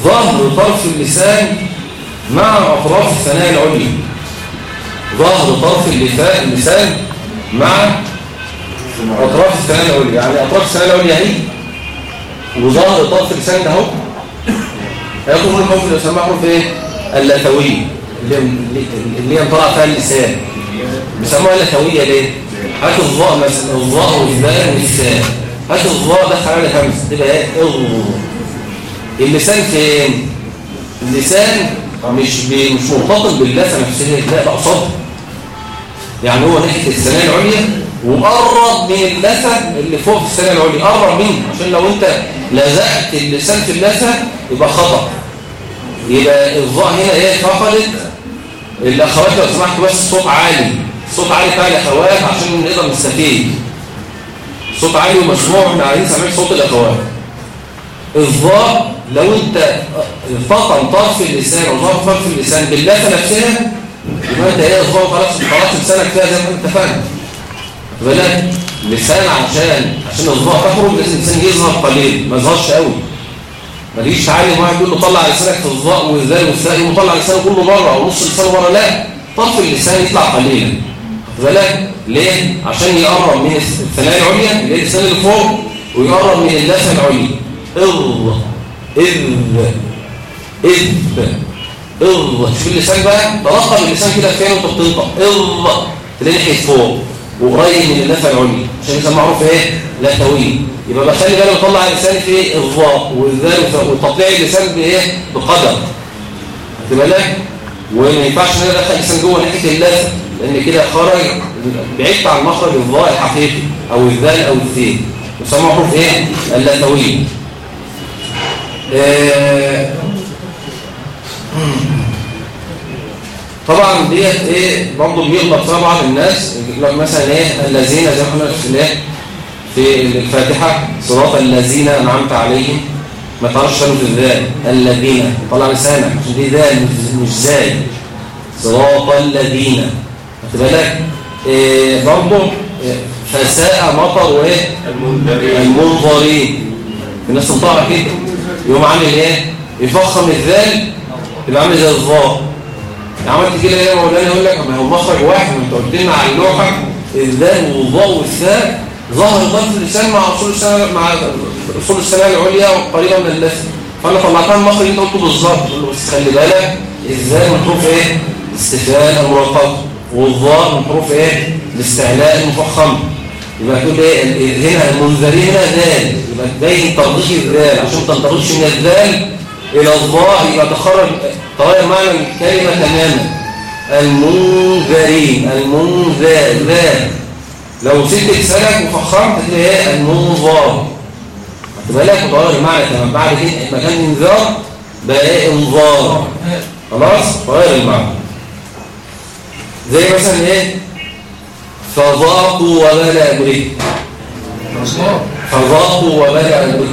ظهر طرف اللسان مع أطراف الثنايا العليا. ظهر طرف اللسان مع أطراف الثنايا العليا. يعني أطراف الثنايا العليا اهي وظهر طرف اللسان ده اهو هياخد من اللي يسمى حروف إيه؟ اللثويه اللي هي طالعه فيها اللسان. بيسموها اللثوية ليه؟ هات الظاء مثلا الظاء والذال والثاء هات الظاء دخل عليها همزه تبقى إيه. اللسان فين؟ اللسان مش مش مرتبط باللثة نفسها. لا ده قصاد يعني هو ناحية الثنايا العليا وقرب من اللثة اللي فوق في الثنايا العليا. قرب منه. عشان لو انت لزقت اللسان في اللثة يبقى خطأ. يبقى الظاء هنا إيه فقدت؟ الاخوات لو سمحتوا بس صوت عالي. صوت عالي بتاع الاخوات عشان نقدر نستفيد صوت عالي ومسموع إحنا عايزين سامعين صوت الأخوات. الظاء لو انت فقم طرف اللسان أو ظهر طرف اللسان باللثة نفسها يبقى انت إيه الظاء خلاص خلاص لسانك فيها زي ما فاهم. بالك لسان عشان عشان الظاء تخرج لازم اللسان يظهر قليل ما يظهرش قوي. ما تجيش تعالي واحد يقول له طلع لسانك في الظاء والذال والثاء يقوم طلع لسانه كله بره أو نص لسانه بره لا. طرف اللسان يطلع قليلا. بالك ليه؟ عشان يقرب من الثنايا العليا اللي هي اللسان اللي فوق ويقرب من اللثه العليا. اض اذ إذ. اض شوف اللسان بقى. ترقب اللسان كده وانت بتنطق اض تلاقي ناحيه فوق. وقريب من اللثه العليا عشان يسمى معروف إيه؟ لثوي يبقى بخلي بالي اطلع لساني في الظاء والذال وتطليع اللسان بإيه؟ بقدر. خد بالك؟ وما ينفعش إن أنا أدخل اللسان جوه ناحية اللثه لأن كده خرج بعدت عن مخرج الظاء الحقيقي. أو الذال أو الثين يسمى معروف إيه؟ اللثوي آه طبعا ديت إيه برضه بيغلط فيها بعض الناس مثلا إيه الذين زي ما إحنا في الايه في الفاتحة صراط الذين أنعمت عليهم. ما تعرفش شنو في الذال الذين طلع لسانك عشان دي ذال مش- زاي صراط الذين. خد بالك؟ إيه برضه إيه فساء مطر وإيه؟ المنظرين في ناس تنطقها كده. يقوم عامل إيه؟ يفخم الذال يبقى عامل زي الظاء عملت كده يا مولانا يقول لك ما هو مخرج واحد وانت قلت لنا على اللوحة الذال والظاء والثاء ظهر ضرب اللسان مع اصول السنة مع اصول السنة العليا وقريبه من اللثه فأنا طلعتها المخرج أنت بالظبط قلت له بس خلي بالك الذال من حروف إيه؟ استفهام المرقق والظاء من حروف إيه؟ الاستعلاء المفخم. يبقى تقول إيه؟ ال- هنا المنذرين هنا ذال يبقى تبين ترضيح الذال عشان ما تنتقلش من الذال إلى الظاء يبقى تخرج تغير معنى الكلمة تماما. المنذرين المنذر لو سبت لسانك وفخمت تلاقي إيه المنظار خد بالك وتغير المعنى تماما بعد كده مكان انذار بقى انظار. خلاص؟ غير المعنى زي مثلا إيه؟ فذاقوا وبال امره فذاقوا وبال امره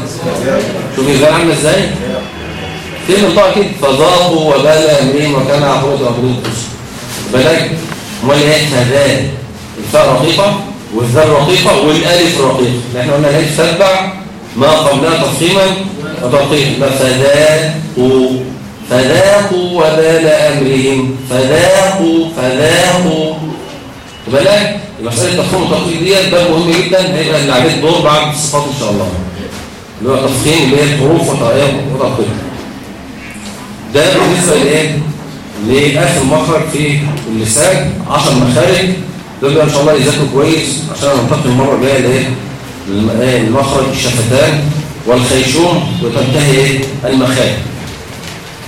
شوف الغير عامله إزاي؟ كلمه الطاقه كده؟ فذاقوا وبال امرهم وكان عقوبة امرهم قسط بالك أمال إيه؟ فذا الفاء رقيقة والذال رقيقة والألف رقيقة. إحنا قلنا الالف تتبع ما قبلها تفخيما وترقيقا. فذاقوا. فذاقوا وبال أمرهم. فذاقوا. فذاقوا. مساله تفخيم التفخيم ديت ده مهم جدا. هيبقى اللي عليه الدور بعد الصفات إن شاء الله. اللي هو تفخيم اللي هي الحروف وترقيق. ده بالنسبة لإيه؟ لاخر مخرج في اللسان 10 مخارج. دول إن شاء الله يذاكروا كويس عشان ننتقل المرة الجاية لايه الم- إيه؟ المخرج الشفتان والخيشوم وتنتهي إيه؟ المخارج.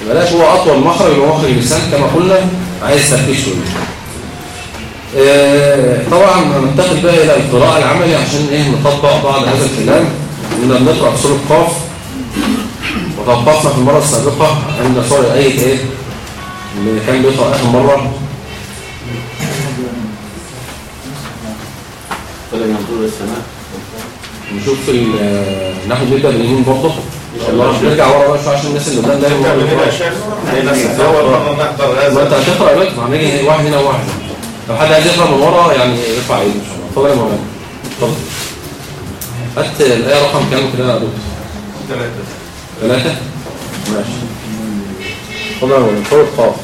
بلاش هو أطول مخرج هو مخرج اللسان كما قلنا. عايز تركيز شوية. آه، طبعا هننتقل بقى إلى القراءة العملي عشان إيه؟ نطبق بعض هذا الكلام. كنا بنقرا سورة قاف وتوقفنا في المرة السابقة عند سوره إيه إيه؟ اللي كان بيقرا آخر مرة. فلم ينظروا السماء نشوف ال- ناخد نبدا باليمين برضه. ان شاء الله نرجع ورا بقى شوية عشان الناس اللي قدام دايما ما انت هتقرأ ما هنيجي واحد هنا وواحد. لو حد عايز يقرأ من ورا يعني يرفع ايده إن شاء الله. اتفضل يا مولانا اتفضل هات الآية رقم كام كده يا دكتور؟ ثلاثة ثلاثة؟ ماشي. يا مولانا صوت قاف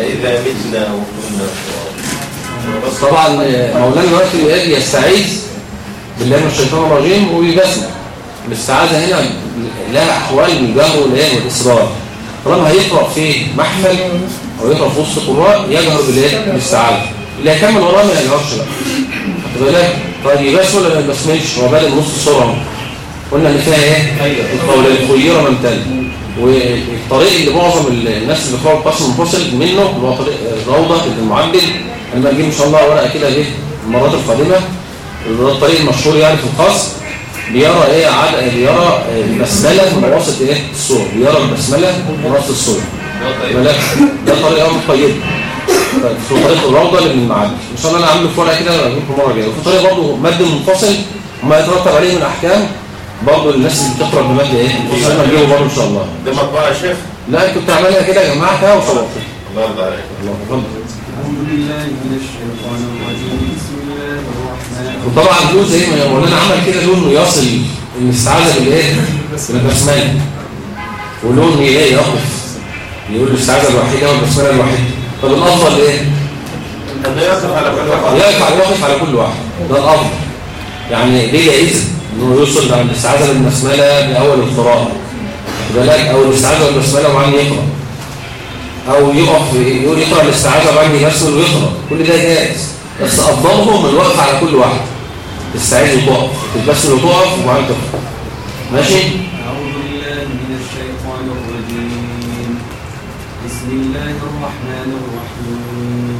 إذا متنا وكنا طبعا آه، مولانا دلوقتي بيجي يستعيذ بالله من الشيطان الرجيم وبيبسم الاستعاذة هنا لها أحوال الجهر والإصرار طالما هيقرأ في محفل أو يقرأ في وسط قراء يجهر بالإيه بالاستعاذة. اللي هيكمل وراه ما يجهرش بقى. خد بالك؟ طيب يبسم ولا ما يبسمش هو بادئ نص الصورة اهو. قلنا اللي فيها إيه؟ القولين خير من تل. والطريق اللي معظم الناس اللي بيقرأوا القسم المنفصل منه اللي هو طريق روضة المعدل أنا بجيب إن شاء الله ورقة كده إيه؟ المرات القادمة. اللي هو الطريق المشهور يعني في القصر بيرى إيه؟ عد بيرى البسمله وسط إيه؟ الصور بيرى البسملة وسط الصور ملاك ده طريقه مقيده طيب. في طريق الروضة اللي من إن شاء الله أنا عامله في ورقه كده اجيبكم مرة جاية. وفي طريق برضه مد منفصل وما يترتب عليه من أحكام برضه الناس اللي بتقرأ بمد إيه؟ منفصل نجيبه برضه إن شاء الله. ده مطبعة يا شيخ؟ لا كنت عاملها كده يا جماعة كده وصورتها الله يرضى عليك. الله اتفضل أعوذ بالله من الشيطان الرجيم. بسم الله الرحمن وطبعا له زي ما مولانا عمل كده له انه يصل الاستعاذه بالإيه؟ بالبسمله وله انه إيه يقف. يقول الاستعاذه الوحيده والبسمله الوحيده طب الأفضل إيه؟ أنه يقف على كل واحد. يقف على كل واحد. ده الأفضل. يعني ليه جائزه إنه يوصل على الاستعاذه بالبسمله بأول القراءة؟ واخد بالك أو الاستعاذه بالبسمله وبعدين يقرأ. أو يقف يقول يقرأ الاستعاذة وبعدين يبسمل ويقرأ. كل ده جائز. بس أفضلهم الوقف على كل واحد. تستعيذ وتقف. تتبسم وتقف وبعدين تقرا ماشي؟ بسم الله الرحمن الرحيم.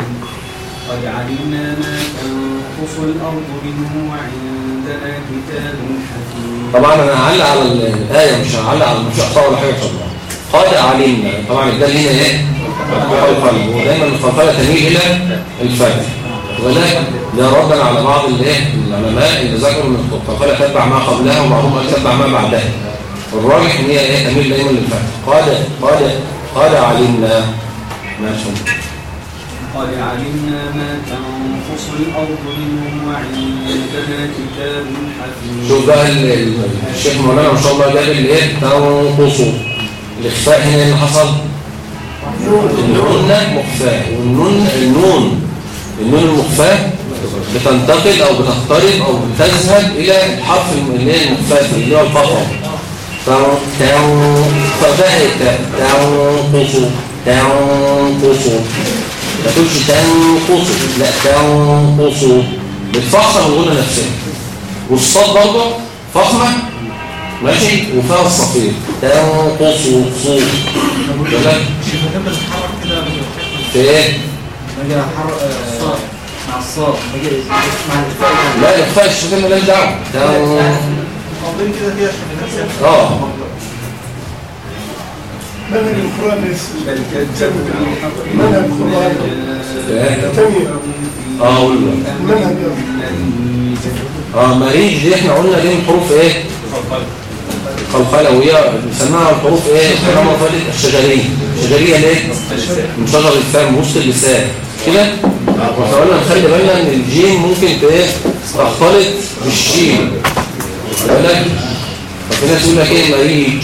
قد علمنا ما تنقص الأرض منه وعندنا كتاب حكيم. طبعا أنا هعلق على الايه مش هعلق على مش هقطع ولا شاء الله قد علمنا طبعا ده هنا إيه؟ الخلق ودايما الخلقيه تميل إلى الفجر ولكن ده ردا على بعض الايه العلماء اللي ذكروا إن الخلقيه تتبع ما قبلها وبعضهم قال تتبع ما بعدها. والراجح إن هي إيه؟ تميل دايما للفجر قد قد قد علمنا ماشي قد علمنا ما تنقص الأرض منه وعندنا كتاب حكيم شوف بقى ال- ال- الشيخ مولانا ما شاء الله جاب الايه تنقصوا الإخفاء هنا إيه اللي حصل؟ النون مخفاة والنون النون. النون المخفاة بتنتقل أو بتقترب أو بتذهب إلى الحرف اللي هي المخفاة اللي هو الفقر فبقت تنقصوا تنقصوا ما تقولش تنقصوا لا تنقصوا بتفخم الغنى نفسها والصاد برضه فخمة ماشي وفيها الصفير تنقصوا صوت بالك في إيه؟ مع الصاد مع الفاء لا الإخفاء الشفتين مالهاش دعوة تن- آه منهج القرآن ليس بل كذبوا بالحق منهج القرآن آه. منهج آه مريج دي إحنا قلنا دي من حروف إيه؟ خلخلوية بنسميها الحروف إيه؟ كما قلت الشجرية الشجرية ليه؟ من شجر الفم وسط اللسان كده؟ وإحنا قلنا نخلي بالنا إن الجيم ممكن إيه؟ تختلط بالشين يقول لك ففي ناس يقول لك إيه؟ مريج.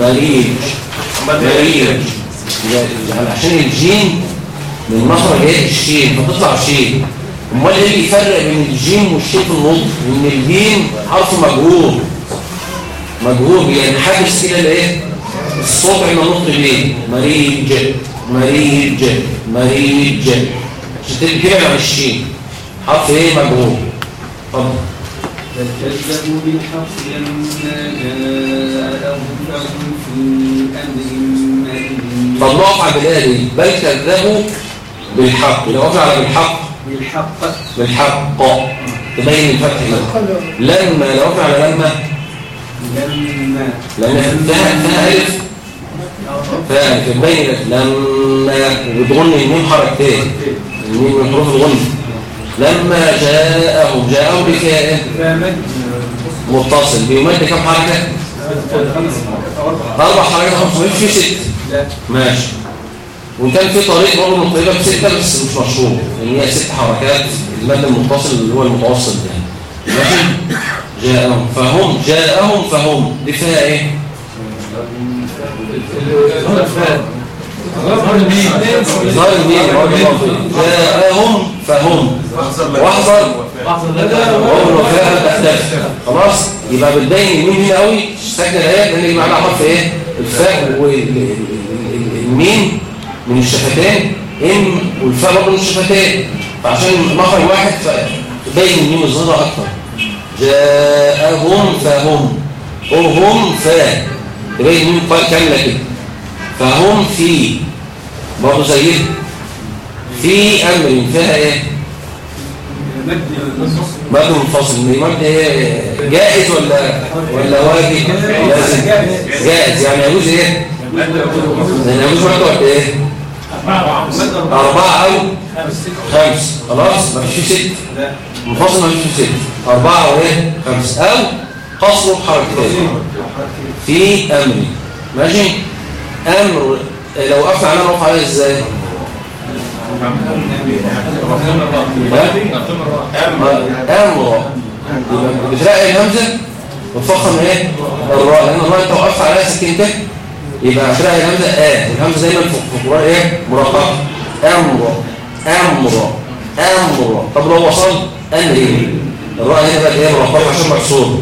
مريج. مريج. يعني عشان الجيم من مخرج إيه الشين فتطلع شين أمال إيه اللي يفرق بين الجيم والشين في النطق؟ إن الجيم حرف مجهور مجهور بينحبس إلى الإيه؟ الصوت عند النطق ليه مريج مريج مريج. عشان كده عن الشين. حرف إيه؟ مجهور طب بل كذبوا بالحق لما جاءهم فهم في أمر مريض على الآية دي بل كذبوا بالحق. لو وقف على بالحق. بالحق. بالحق. تبين الفتح ده لما لو وقف على لما. لما. لأن فيها فيها ألف. فيها ألف تبين لما. بتغن الميم حركتين. الميم من حروف الغن لما بفيها إيه فمد متصل. بيمد كم حركة؟ أربع حركات. خمس مش في ست. ماشي. وكان في طريق برضه مقربة بستة بس مش مشهور ان هي ست حركات. المد المتصل اللي هو المتوسط يعني ماشي؟ جاءهم. فهم. جاءهم فهم. فيها إيه؟ ظهر برضه. جاءهم فهم وهو الوفاء تختلف خلاص يبقى بتبين الميم هنا قوي ساكن الايه لأن اللي معناها حرف إيه الفاء والميم من الشفتين ام والفاء من الشفتين فعشان مخرج واحد تبين الميم الظاهره أكتر جاءهم فهم وهم فا تبين الميم كامله كده فهم في برضه زي في أمر فيها إيه؟ مد مد منفصل المد إيه جائز ولا ولا واجب؟ لازم جائز. يعني يجوز إيه؟ يعني يجوز مد ولا إيه؟ أربعة أو خمس. خلاص؟ ما فيش ست. منفصل ما فيش ست. أربعة أو إيه؟ خمس. أو قصر حركتين في أمر. ماشي؟ أمر لو وقفنا على نقف عليه أمر. يبقى بتلاقي الهمزة وتفخم إيه؟ الراء لأن الراء أنت وقفت عليها سكنتين يبقى هتلاقي الهمزة آه. الهمزة دايما في القرآن إيه؟ مرققة. أمر أمر أمر. طب لو وصل أمر الراء هنا بقت إيه؟ مرققة عشان مكسور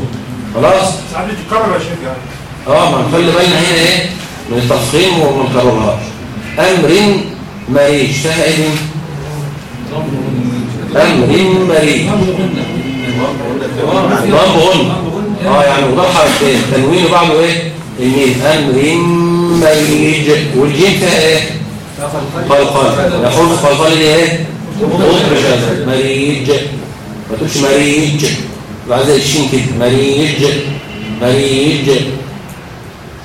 خلاص؟ ساعات بتتكرر يا شيخ يعني. آه ما نخلي بالنا هنا إيه؟ من التفخيم وما نكررهاش أمر مريج دي أمر مريج غن آه يعني وضع حركتين تنوين وبعده إيه؟ الميم أمر مريج والجيم فيها إيه؟ قلقلة يقول قلقلة دي إيه؟ مطرش هذا مريج ما تقولش مريج زي الشين كده؟ مريج مريج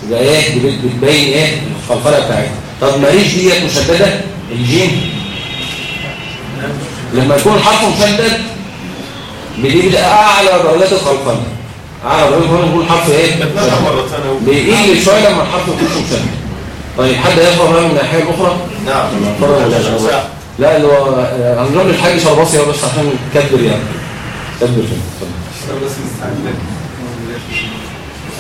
يبقى إيه؟ بتبين إيه؟ القلقله بتاعتها. طب مريج ديت مشددة؟ الجيم لما يكون الحرف مشدد ده أعلى درجات القلقله أعلى درجات الخلفله يكون الحرف إيه؟ بيقل شوية لما الحرف يكون مشدد. طيب حد يفهم من الناحية الأخرى؟ نعم. اتفضل يا باشا. لا اللي هو آه، هنقول الحاج شرباصي بس عشان كبر يعني. كبر فين؟ اتفضل.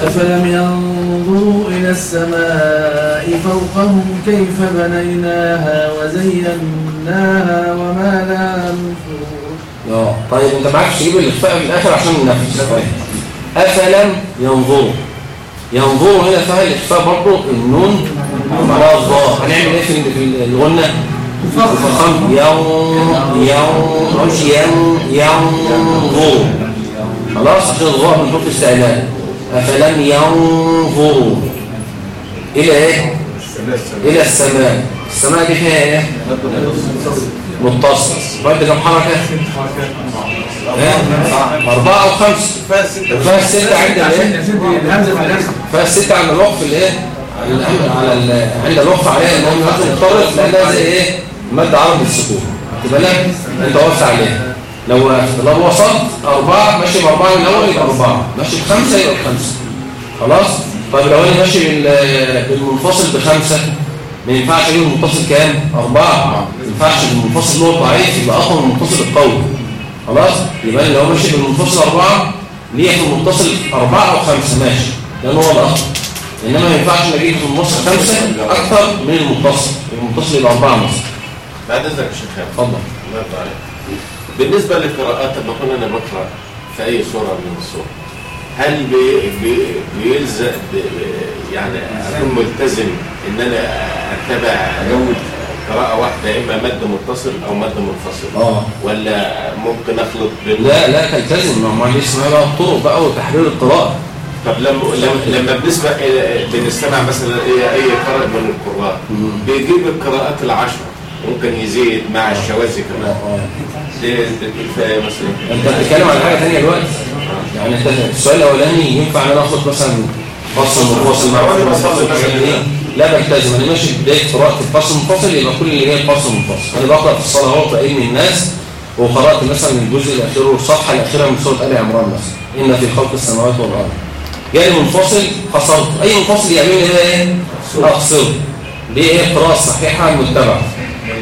أفلم ينظروا إلى السماء فوقهم كيف بنيناها وزيناها وما من فروج آه طيب أنت معاك تجيب الإخفاء في الآخر عشان ننفذ. أفلم ينظروا. ينظروا هنا فيها الإخفاء برضه النون على الظاء هنعمل إيه في الغنة؟ الفخام يوم يوم يوم ينظروا. خلاص عشان الظاء من حروف أفلم ينظروا إلى إيه؟ إلى السماء. السماء دي فيها إيه؟ متصل. بعد كم حركة؟ ها؟ أربعة أو خمسة فيها الستة عند الإيه؟ فيها الستة عند الوقف الإيه؟ على عند الوقف عليها. إن لازم مضطرف لأنها زي إيه؟ مادة عرض السكون. تبقى لك أنت وقفت عليها. لو لو وصلت أربعة ماشي بأربعة الأول يبقى أربعة ماشي بخمسة يبقى بخمسة. خلاص؟ طيب لو أنا ماشي بال- بالمنفصل بخمسة ما ينفعش أجيب المتصل كام؟ أربعة. ما ينفعش المنفصل اللي هو ضعيف يبقى أقوى من المنفصل القوي. خلاص؟ يبقى لو ماشي بالمنفصل أربعة ليه في المتصل أربعة أو خمسة؟ ماشي. لأن هو الأقوى إنما ما ينفعش نجيب في النص خمسة أكثر من المتصل المتصل يبقى أربعة مثلا بعد إذنك يا شيخ. اتفضل. الله يرضى عليك. بالنسبة للقراءات لما كنا أنا بقرأ في أي سورة من السور. هل بي بي بيلزم بي يعني أكون ملتزم إن أنا أتبع قراءة واحدة إما مد متصل أو مد منفصل آه. ولا ممكن أخلط بين لا لا تلتزم ما دي اسمها بقى الطرق بقى وتحرير القراءة. طب لما لما, إلى- بنستمع مثلا أي قارئ من القراء بيجيب القراءات العشرة ممكن يزيد مع الشواذ كمان. آه. دي الكفاية مثلا. أنت بتتكلم عن حاجة ثانية دلوقتي؟ يعني أنت السؤال الأولاني ينفع إن أنا اخد مثلا فصل منفصل مع فصل. إيه؟ لا بلتزم أنا ماشي بداية قراءه الفصل المنفصل يبقى كل اللي جاي فصل منفصل. أنا بقرأ في الصلاة أهو من الناس وقرأت مثلا الجزء الأخير والصفحة الأخيرة من سورة آل عمران مثلا. إن في خلق السماوات والأرض. جاي منفصل قصرت أي منفصل يعمل بقى إيه؟ أقصر. دي إيه؟ القراءه الصحيحه المتبعه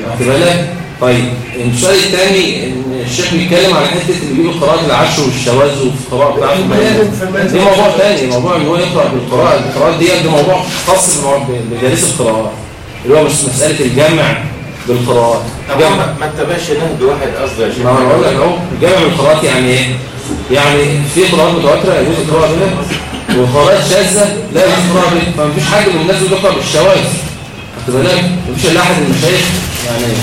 واخد بالك طيب السؤال الثاني ان الشيخ بيتكلم على حتة اللي بيجيب قراءة العشر والشواذ وفي القراءه بتاعته دي موضوع ثاني موضوع إن هو يقرأ بالقراءة. القراءات دي ده موضوع خاص بجالس القراءات اللي هو مش مسألة الجمع بالقراءات طب جمع. ما ما انتبهش نهج واحد قصدي يا شيخ. ما أنا بقول لك أهو الجمع بالقراءات يعني إيه؟ يعني في قراءات متواترة يجوز القراءة بها وقراءات شاذة لا يجوز القراءة بها فمفيش حد من الناس بيقرا بالشواذ. خدت بالك؟ مفيش إلا أحد من المشايخ يعني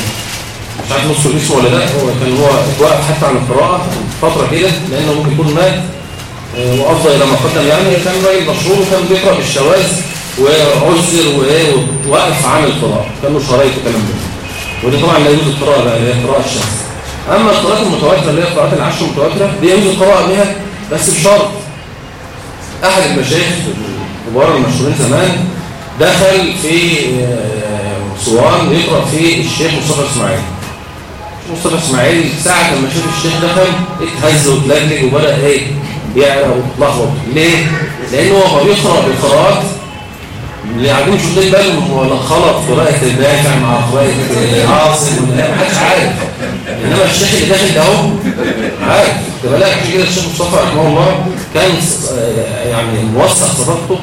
مش عارف نص اسمه ولا لا. هو كان هو واقف حتى عن القراءة فترة كده لأنه ممكن يكون مات. آه، وأفضل إلى ما قدم يعني كان راجل مشهور وكان بيقرأ بالشواذ وعزر ووقف عن القراءة. كان له شرايط وكلام ده ودي طبعا لا يجوز القراءه بقى اللي هي القراءه الشاذه أما القراءات المتواترة اللي هي القراءات العشر المتواترة دي يجوز القراءة بها بس بشرط. أحد المشايخ الكبار المشهورين زمان دخل في آه، اسوان يقرا في الشيخ مصطفى إسماعيل. مصطفى إسماعيل ساعة لما شاف الشيخ دخل اتهز واتلجلج وبدأ إيه؟ يعرق ويتلخبط ليه؟ لأنه هو بيقرأ بالقراءات اللي قاعدين مش واخدين بالهم هو خلط قراءة النافع مع قراءة عاصم لا محدش عارف. إنما الشيخ اللي داخل ده أهو عارف. خد بالك كده الشيخ مصطفى رحمه الله كان آه، يعني موثق صداقته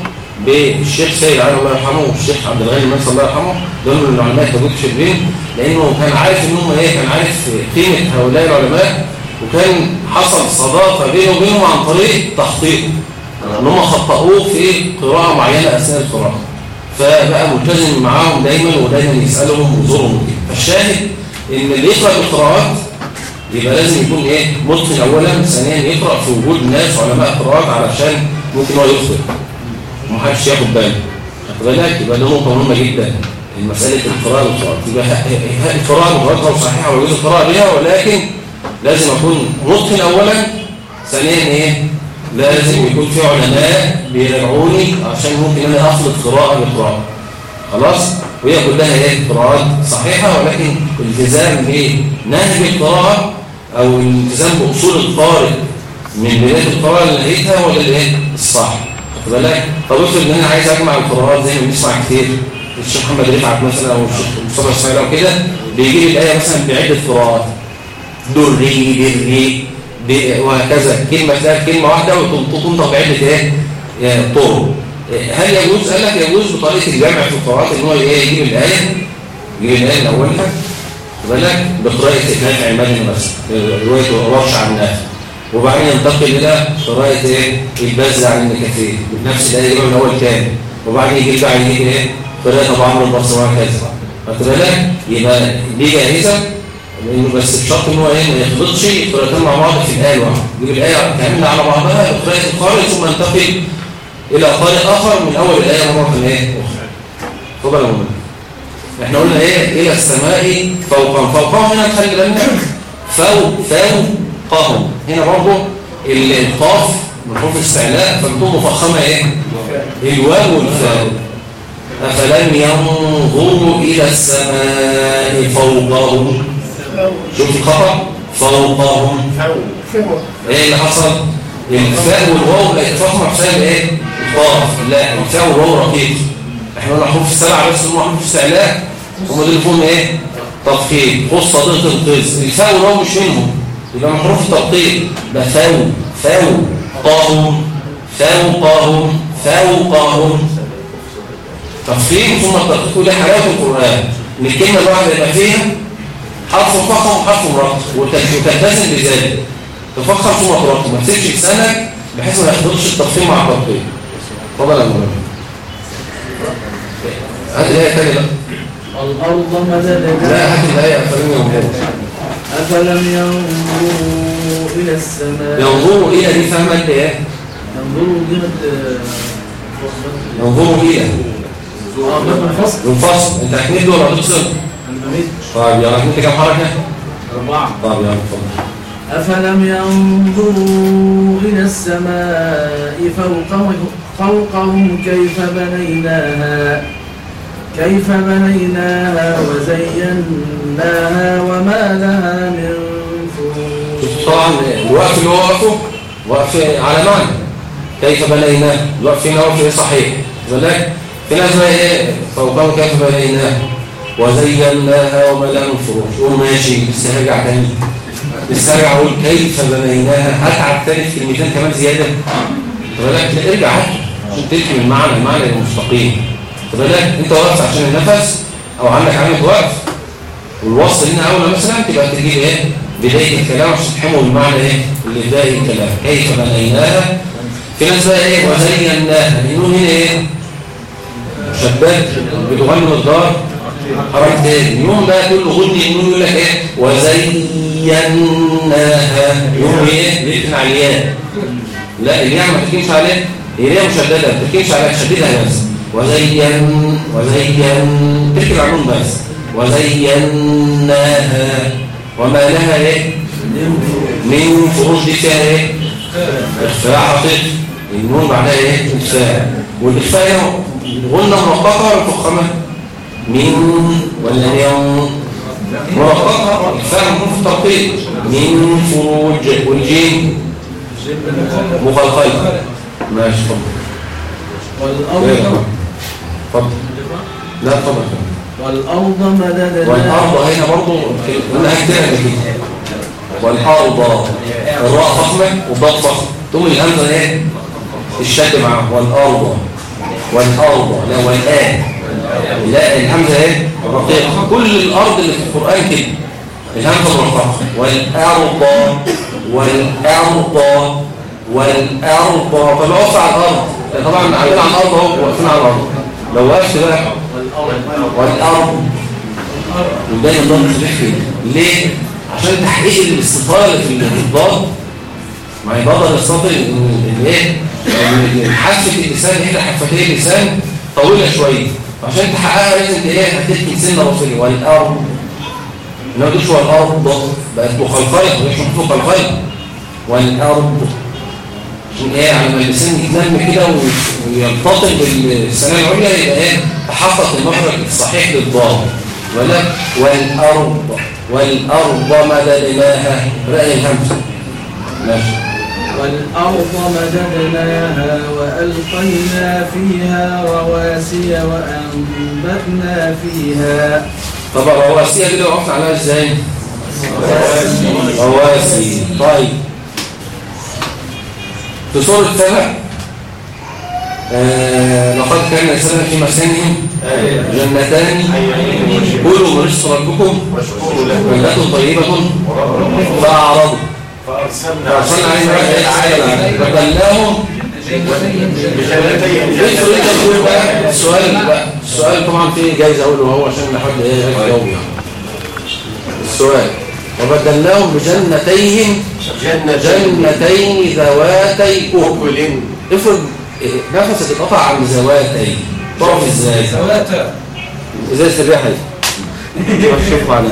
بالشيخ سيد علي الله يرحمه والشيخ عبد الغني المنصر الله يرحمه دول من العلماء التوجيه الشربين لأنه كان عارف إن هم إيه كان عارف قيمة هؤلاء العلماء وكان حصل صداقة بينه وبينهم عن طريق تخطيط ان هم خطأوه في قراءة معينة أثناء القراءة. فبقى ملتزم معاهم دايما ودايما يسألهم ويزورهم. فالشاهد إن اللي يقرأ القراءات يبقى لازم يكون إيه متقن اولا ثانيا يقرأ في وجود ناس علماء قراءات علشان ممكن هو يخطئ ومحدش ياخد باله. خد بالك يبقى ده نقطه مهمة جدا. مسألة القراءه والقراءه يبقى القراءه متواتره وصحيحه ويجوز القراءه بها ولكن لازم أكون متقن اولا. ثانيا إيه؟ لازم يكون في علماء بيراجعوني عشان ممكن أنا أخلط قراءة بقراءه خلاص؟ وهي كلها إيه؟ قراءات صحيحة ولكن التزام بنهج القراءة أو الالتزام بأصول القارئ من بداية القراءة لنهايتها ولا الايه الصح. بالك طب افرض إن أنا عايز اجمع القراءات زي ما بنسمع كتير. الشيخ محمد رفعت مثلا أو الشيخ مصطفى إسماعيل أو كده بيجيب الايه مثلا بعدة قراءات دري دري ب- وهكذا. كلمة تلاقي كلمة واحدة وتنطق بعده إيه؟ طرق. هل يجوز؟ قال لك يجوز بطريقة الجمع في القراءات إن هو إيه؟ يجيب الآية يجيب الآية من أولها. خد بالك بقراءه نافع المدني مثلا روايه ورش عن نافع وبعدين ينتقل إلى قراءه إيه؟ البازل عن ابن بنفس الايه من أول تاني وبعدين يجيب بقى يجيب إيه؟ قراءه ابو عمرو وهكذا خدت بالك؟ يبقى دي جاهزة؟ لأنه بس بشرط إن هو إيه؟ ما يخلطش قراءتين مع بعض في الايه الواحده يجيب الايه تعمل على بعضها بقراءه القارئ ثم ينتقل إلى قارئ آخر من أول الايه مره إيه؟ أخرى خد بالك. إحنا قلنا إيه؟ إلى السماء فوقهم. فوقهم هنا خلي بالنا. فوق فوقهم. هنا برضه القاف من حروف الاستعلاء فبتكون مفخمة إيه؟ الواو والفاء. أفلم ينظروا إلى السماء فوقهم؟ شوف الخطأ؟ فوقهم. إيه اللي حصل؟ الفاء والواو بقت فخمة بسبب إيه؟ القاف. لا الفاء والواو رقيق. إحنا قلنا حروف السبعه بس هم حروف استعلاء هم دول فيهم إيه؟ تفخيم. خص ضغط القز. الفاء والواو مش منهم. يبقى من حروف التوقيت ده فاو. فاو قاهم فوقهم فوقهم تفخيم ثم التدقيق ودي حلاوه القرآن. ان الكلمة الواحده يبقى فيها حرف فخم وحرف مرقم وتلتزم بذلك. تفخم ثم ترقم ما تسيبش لسانك بحيث ما يحضرش التفخيم مع التدقيق اتفضل يا مولانا هات الآية تاني بقى. والأرض لا مددناها هات الآية أفلم ينظروا أفلم ينظروا إلى السماء؟ ينظروا إلى دي فاهمة أنت إيه؟ ينظروا جهة ينظروا إلى. منفصل أنت هتمد ولا؟ المميت طيب يلا هتمد كام حركة؟ أربعة. طيب يلا اتفضل أفلم ينظروا إلى السماء فوقهم, فوقهم كيف بنيناها؟ كيف بنيناها وزيناها وما لها من فروج طبعا الوقف اللي هو وقفه وقف على معنى. كيف بنيناه الوقف هنا وقف إيه صحيح. بالك في ناس بقى إيه؟ فوقهم كيف بنيناه وزيناها وما لها من فروج قول ماشي لسه هرجع تاني. لسه هرجع أقول كيف بنيناها؟ هتعب تاني في كلمتين كمان زيادة. لا ارجع هات عشان تفهم المعنى المعنى المستقيم. بالك انت واقف عشان النفس أو عندك علامة وقف؟ والوصل هنا أول مثلا تبقى تجيب إيه؟ بداية الكلام عشان تفهموا المعنى إيه؟ اللي بداية الكلام. كيف بنيناها؟ في ناس بقى إيه؟ وزيناها. النون هنا إيه؟ شباب بتغني الدار. حرف تاني. النون بقى كله غني النون يقول لك إيه؟ وزيناها. إيه؟ بيتن على الياء لا الياء ما تكينش عليه هي الياء مشددة ما تكينش عليها تشددها بس وزين وزين تركب على النون بس وزيناها وما لها إيه من فروج دي فيها إيه اخفاء حقيقي النون بعدها إيه اخفاء والإخفاء هنا غنة مرققة ولا مفخمه من ولا من مرققة. اخفاء الترقيق من فروج والجيم مرققين ماشي. والأرض لا اتفضل. والأرض مددناها. والأرض هنا برضو قلنا هكتير كده والأرض الراء فخمة والضاد فخمة تقوم الهمزة إيه؟ الشد معاه والأرض. والأرض. لا والآن. لا الهمزة إيه؟ رقيقة كل الأرض اللي في القرآن كده. الهمزة مرفقة والأرض. والأرض. والأرض. اقف على الأرض. طبعا عارفين على الأرض أهو واقفين على الأرض. لو وقفت بقى والأرض وده يضم صريح فيه ليه؟ عشان تحقيق الاستطالة في الضاد ما هي ضاد الاستطالة ان إيه؟ إن حافة اللسان هنا حفتي اللسان طويلة شوية عشان تحققها لازم إيه؟ هتحكي سنة بصري والأرض إنما تقولش والأرض بقت مخلقية مش مخلقية والأرض عشان إيه على ما اللسان يتنم كده ويلتطم بالثانيه العليا يبقى إيه؟ تحقق المخرج الصحيح للضاد ولا والارض والأرض مددناها رأي الهمزة. ماشي. والأرض مددناها وألقينا فيها رواسي وأنبتنا فيها. طب الرواسي دي لو وقفنا عليها إزاي؟ رواسي. طيب. في سورة سبع آه لقد كان لسنة في مسانهم جنتان. كلوا من رزق ربكم. بلدة طيبة فأعرضوا. فأرسلنا عليهم تقول بقى السؤال السؤال طبعا فيه جايز اقوله هو عشان لحد يعني السؤال وبدلناهم بجنتيهم. جنتين ذواتي. أكل. افرض إيه، نفسك اتقطع عن ذواتي. تعرف إزاي؟ إزاي السباحة دي شوف معنا.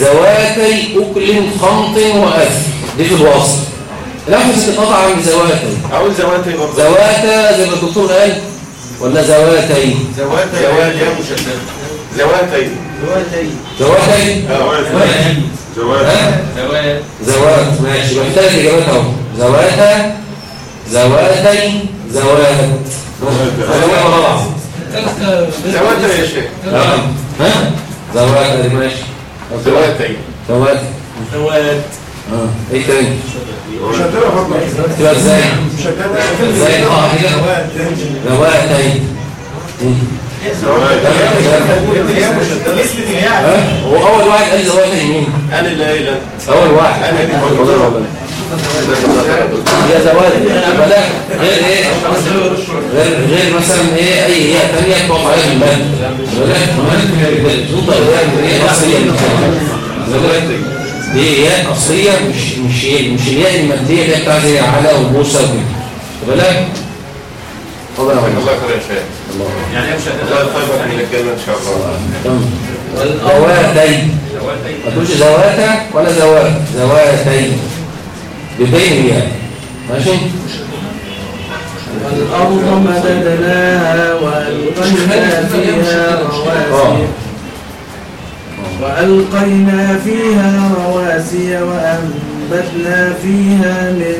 ذواتي أكل خمط وأثر دي في الوصف نفسك اتقطع عن ذواتي. أقول زواتي برضه. ذواتا زي ما الدكتور قال ولا ذواتي؟ زواتي ذواتي. زواتي ها؟ زوات ماشي. ثلاث إجابات أهو. زواتا زواتي زوات زوات يا شيخ. نعم. ها؟ زوات دي ماشي زواتي زوات آه إيه تاني؟ مشددة فضلا تبقى إزاي إزاي آه زواتي ها هو اول واحد قال زواتي مين أنا اللي قايل اول واحد اللي. هي زواج بلا غير إيه غير غير مثلا إيه اي هي ثانية بتقف عليها بالمال بلا تنطق إيه اصليه دي هي اصليه مش مش إيه مش الياء الماديه اللي هي بتاع زي على وبوسه وكده يا الله يعني مش الله الجنة إن شاء الله زواتي ما تقولش زواتا ولا زوات زواتي ببين يعني ماشي والأرض مددناها وألقينا فيها رواسي وألقينا فيها رواسي وأنبتنا فيها من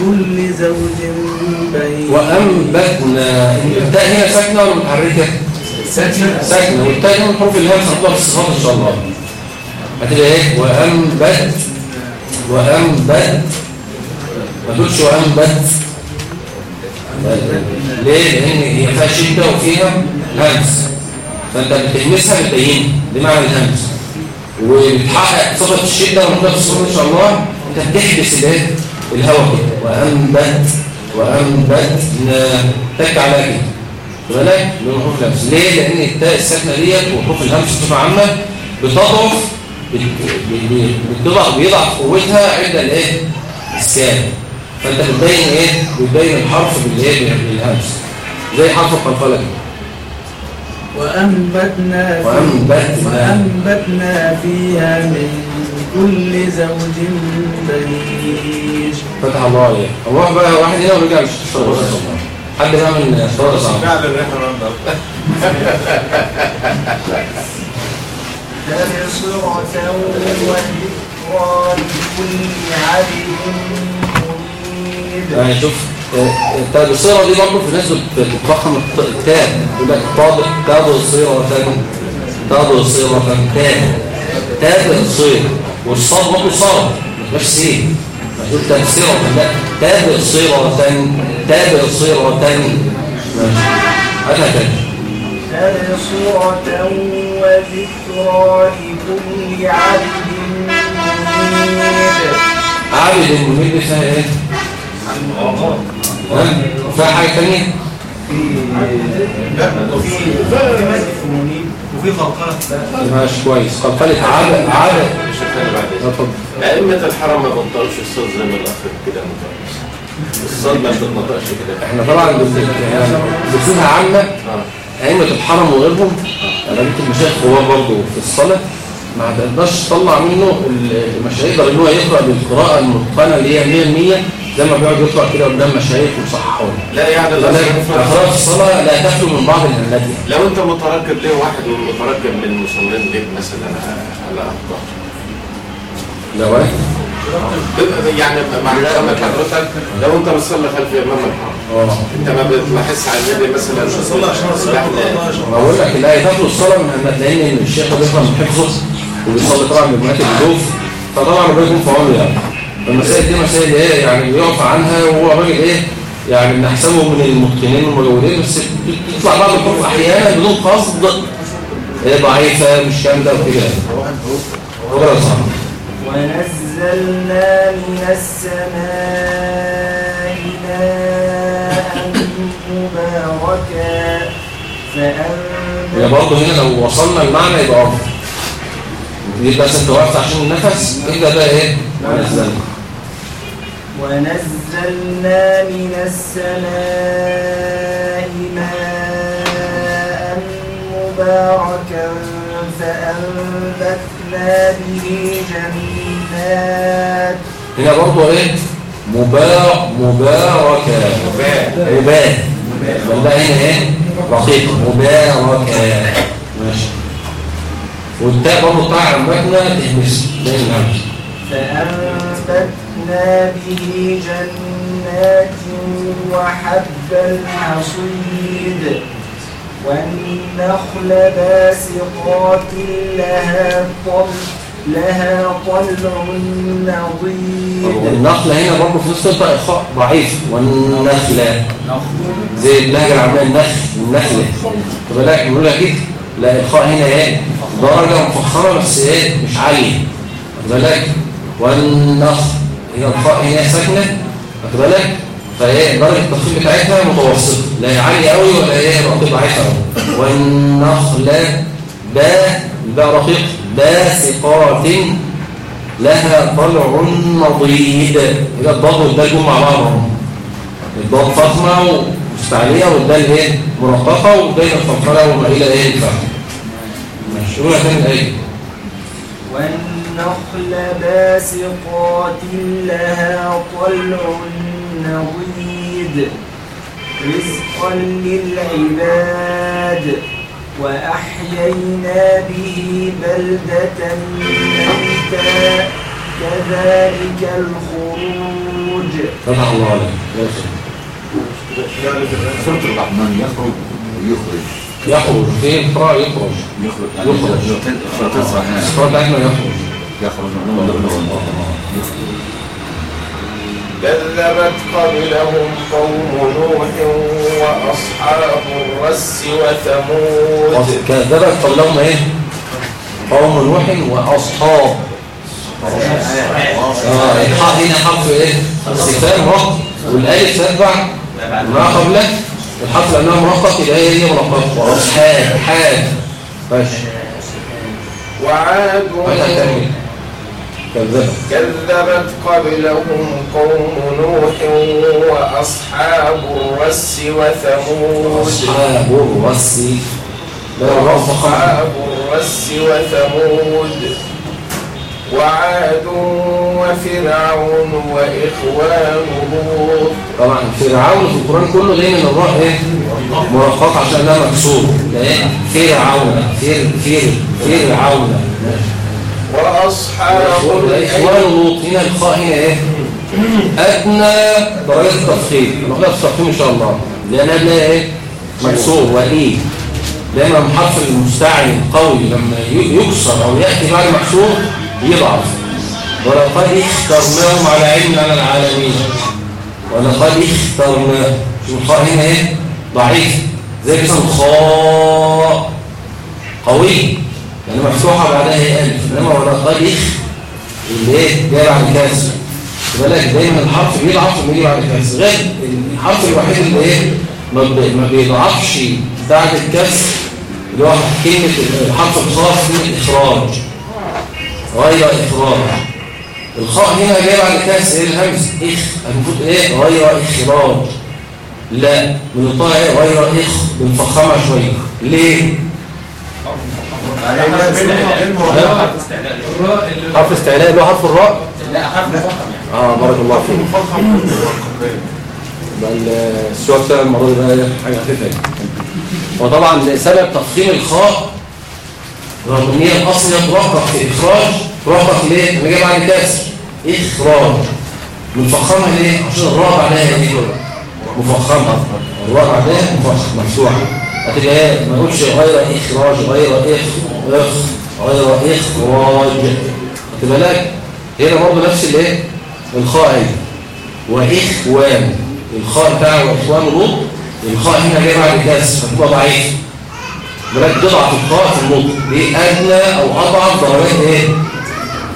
كل زوج بهيج وأنبتنا التاء هنا ساكنة ولا متحركة؟ ساكنة. ساكنة. والتاء هنا من حروف الهمس هتطلع في الصفات إن شاء الله. هتبقى إيه؟ وأنبت. وأنبت. ما تقولش وأنبت. ليه؟ لأن هي فيها شدة وفيها همس. فأنت بتهمسها بتبين دي معنى الهمس. وبتحقق صفة الشدة ونقطة الصفات إن شاء الله. أنت بتحبس الايه؟ الهواء كده وأنبت وأنبت تك على كده بالك من حروف الهمس ليه؟ لأن التاء الساكنة ديت وحروف الهمس بصفة عامة بتضعف بتضعف بيضعف قوتها عند الإيه؟ الساكن فأنت بتبين إيه؟ بتبين الحرف بالإيه؟ بالهمس زي حرف القلقلة كده وأنبتنا. وأنبتنا فيها من كل زوج بهيج فتح الله عليك الله بقى واحد هنا ورجع مش حد بقى من فرق صعب تبصرة وذكرى لكل عبد منيب يعني شوف التاء الصيغه دي برضه في ناس بتفخم الت- التاء يقول لك تاء تاء صيغه تاء والصاد برضه صاد مش سين مش تقول تاء صيغه لا تاء صيغه صيغه ماشي هاتها تاني تبصرة وذكرى لكل عبد منيب عابد الممل فيها إيه؟ ها؟ فيها حاجة ثانية؟ وفي خلقلة ماشي كويس. قلقلة عابد شكرا بعد. اتفضل أئمة الحرم ما بنطقش الصوت زي ما الأخر كده مطقش الصوت ما بتتنطقش كده. إحنا طبعا بن- يعني عامة. آه. أئمة الحرم وغيرهم. أنا جبت المشايخ. كبار برضه في الصلاة ما تقدرش تطلع منه مش هيقدر إن هو يقرأ بالقراءة المتقنة اللي هي 100% زي ما بيقعد يقرأ كده قدام مشايخ وصححوا لا يعني قراءة الصلاة لا تخلو من بعض الهنات يعني لو أنت متركب ليه واحد متركب من المصلين ليك مثلا؟ على اخطاء لو إيه؟ يعني مع كلام حضرتك لو أنت بتصلي خلف امام الحرم آه. أنت ما بتلاحظش على النبي مثلا؟ مش صلى عشان الصلاة بقول لك لا يتخلو الصلاة من هنات لأن الشيخ بيفهم حفظه وبيصلي طبعا بجمعات الجوف فطبعا ربنا يكون في عمره يعني. المسائل دي مسائل إيه؟ يعني بيقف عنها وهو راجل إيه؟ يعني بنحسبه من المتقنين والمجودين بس بتطلع بعض الحروف أحيانا بدون قصد. هي ضعيفة مش كامله وكده. وكده صح ونزلنا من السماء ماء مباركا هي فأنبت برضه هنا لو وصلنا المعنى يبقى افضل يبقى بس انت واقف عشان النفس اهدى بقى إيه؟ ونزلنا ونزلنا من السماء ماء مباركا فأنبتنا به جنات هنا برضه إيه؟ مبارك مباركة مبارك والله هنا إيه؟ رقيق. مباركة ماشي. والتاء برضه بتاع عمتنا تهمس زي الهمس فأنبتنا به جنات وحب الحصيد والنخل باسقات لها طل لها طلع نضيد. والنخلة هنا برضه في نص إخاء ضعيف والنخلة زي اللهجة العربية النخل النخلة خد بالك بنقول لك كده لا الإخاء هنا إيه درجة مفخرة بس إيه؟ مش عالية. خد بالك والنخل هي هنا ساكنة واخد بالك؟ فهي درجة التفخيم بتاعتها متوسطة لا هي عالية قوي ولا هي ضعيفه قوي والنخل با الباء رقيق باسقات لها طلع نضيد. يبقى الضاد والدال جم مع بعض أهو. الضاد فخمه ومستعلية والدال إيه؟ مرققة وبين الفخره ومائله إيه الفخم ماشي قولها تاني الايه والنخل باسقات لها طلع نضيد رزقا للعباد وأحيينا به بلدة ميتا كذلك الخروج فتح الله عليك سورة الرحمن يخرج ويخرج يخرج فين قراءة يخرج يخرج يخرج. تصرح الصلاة بتاعتنا يخرج يخرج من نور كذبت قبلهم قوم نوح وأصحاب الرس وثمود. كذبت قبلهم إيه؟ قوم نوح وأصحاب. آه الحاء هنا حرف إيه؟ استفهام مرقق والألف تتبع ما قبله. الحرف لانها مرقق يبقى هي مرققه واصحاب حاد ماشي. وعاد كذبت كذبت قبلهم قوم نوح وأصحاب الرس وثمود. أصحاب الرس. وأصحاب الرس وثمود. وعاد وفرعون وإخوان لوط. طبعا فرعون في القرآن كله دايما الراء إيه؟ مرققة عشان مكسور. ده إيه فرعون فر فر فرعون وأصحاب اخوان لوط هنا الخاء هنا إيه؟ أدنى درجة التفخيم هناخدها في إن شاء الله. لأن أدنى إيه؟ مكسور وايه دايما الحرف المستعلي القوي لما يكسر أو يأتي بعد مكسور يضعف. ولقد اخترناهم على علم على العالمين. ولقد اخترنا شوف الخاء هنا إيه؟ ضعيف. زي اسم خاء قوي. يعني مفتوحة بعدها إيه ألف إنما ولقد اخ اللي إيه جاي بعد خد بالك دايما الحرف بيضعف لما يجي بعد كسر غير الحرف الوحيد اللي إيه ما بي- ما بيضعفش بعد الكسر اللي هو كلمه الحرف الخاص كلمه إخراج. غير إخراج. الخاء هنا جاي بعد كسر إيه الهمز؟ إخ. المفروض إيه؟ غير إخراج. لا. بنطلع إيه؟ غير إخ. بنفخمها شوية. ليه؟ حرف استعلاء اللي هو حرف الراء لا اخاف مفخم يعني آه بارك الله فيك بقى السؤال بتاع المرة دي بقى إيه؟ حاجة خفيفة يعني. وطبعا سبب تفخيم الخاء رغم ان هي ترقق في إخراج ترقق ليه؟ أنا جاي بعد كسر إخراج بنفخمها ليه؟ عشان الراء بعدها إيه؟ مفخمة الراء بعدها مفخم مفتوحه إيه؟ ما نقولش غير إخراج غير اخ إخ غير إخراج. خدت بالك؟ هنا برضه نفس الإيه؟ الخاء وإخوان. الخاء بتاعه واخوان لوط الخاء هنا جاي بعد كسر فتبقى ضعيف. بلاك تضعف الخاء في النطق. دي أدنى أو أضعف درجات إيه؟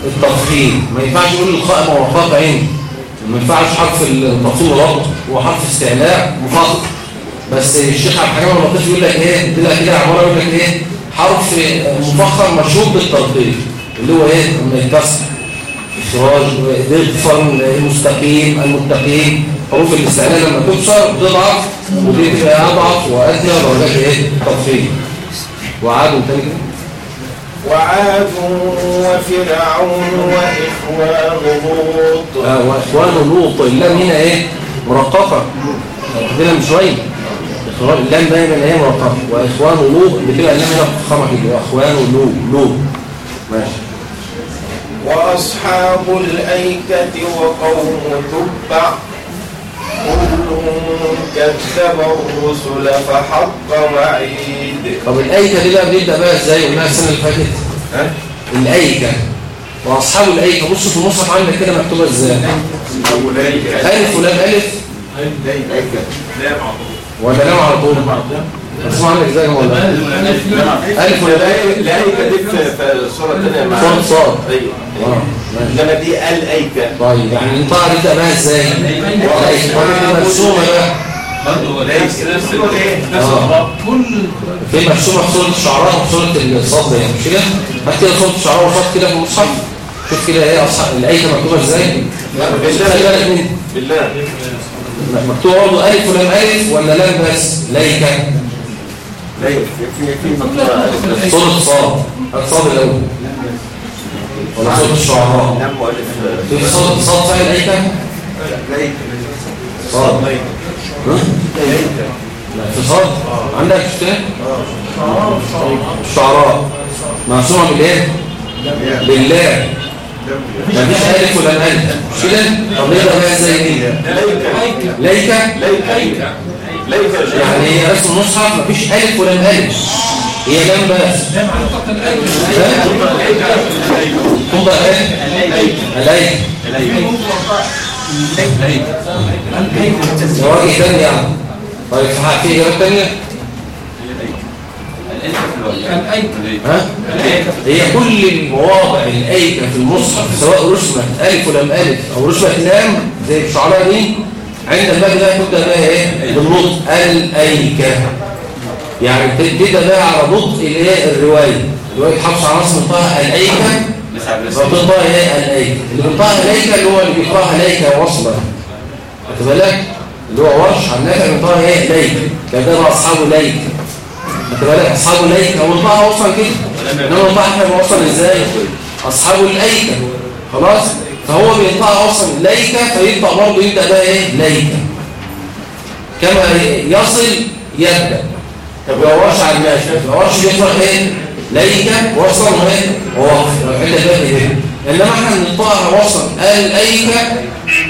التفخيم. ما ينفعش يقول الخاء موقف عين. ما ينفعش حرف التفخيم ربط هو حرف استعلاء مفخم بس الشيخ عبد الحكيم اللطيف يقول لك إيه؟ يقول لك كده عبارة يقول لك إيه؟ حرف مفخم مشهور بالترقيق اللي هو إيه؟ لما يتكسر إخراج ضغفا المستقيم المتقين حروف الاستعلاء لما تكسر بتضعف ودي تبقى أضعف وأدنى درجات إيه؟ تفخيم وعاد تاني كده. وعاد وفرعون وإخوان لوط. آه وإخوان لوط اللام هنا إيه؟ مرققة كده من شوية. إخراج اللام دايما هي مرققة وإخوان لوط بتبقى اللام هنا فخمة كده وإخوان لوط لوط. ماشي. وأصحاب الأيكة وقوم تبع كلهم كذب الرسل فحق وعيد. طب الأيكة دي بقى بنبدأ بقى إزاي؟ قلناها السنة اللي فاتت. ها؟ الأيكة. وأصحاب الأيكة. بص في المصحف عندك كده مكتوبة إزاي؟ ألف ولام ألف. ولا لام على طول. اسمع عندك إزاي ولا ألف ولا لا لا أيكة دي في صورة تانية مع صاد صاد أيوه آه ماشي. إنما دي الأيكة طيب يعني الانطاقة دي تبقى إزاي؟ ليس طيب دي مرسومة بقى نفس نفس نفس آه. كل في مرسومة في صورة الشعراء وفي صورة الصاد يعني مش كده؟ كده صورة الشعراء والصاد كده في المصحف شوف كده إيه اصح الآية مكتوبة إزاي؟ منها بالله. مكتوب برضه ألف ولام ألف ولا لام بس؟ ليك. لا في في في مقطوعة ألف صورة صاد الصاد الأول. ولا صورة الشعراء. وألف. في صورة صاد فيها ليك؟ صاد ها؟ لا في صاد عندك كتاب الشعراء مرسومة بالايه؟ بالله. مفيش ألف ولا ألف كده؟ طب ليه بقى إزاي دي؟ ليكة ليك ليكة ليكة يا شيخ. يعني هي رسم المصحف مفيش ألف ولا ألف هي لام بس تكون بقى إيه؟ عليك جواب تاني يعني طيب في في إجابات تانية؟ هي كل المواضع الأيكة في المصحف سواء رسمت ألف ولم ألف أو رسمت لام زي الشعراء دي عند الباب ده تبدأ بقى إيه؟ بالنطق الأيكة يعني تبدأ بقى على نطق؟ الرواية رواية حفص عن نصر منطقة الأيكة فبتنطقها إيه؟ الأيكة اللي بينطقها الأيكة اللي هو اللي بيقراها ليكة وصلا خد بالك؟ اللي هو ورش عن نافع بينطقها إيه؟ ليكة كده بقى أصحابه خد بالك أصحابه ليكة هو نطقها وصلا كده. إنما نطقها إحنا بنوصل إزاي؟ أصحاب الأيكة. خلاص؟ فهو بينطقها أصلا ليكه فينطق برضه يبدأ بقى إيه؟ ليكه كما يصل يبدأ. طب لو ورش على الماشي. لو ورش بيقرا إيه؟ ليكه وصل وايه ووقف. لو عند الباب إيه؟ إنما إحنا بننطقها وصل الأيكة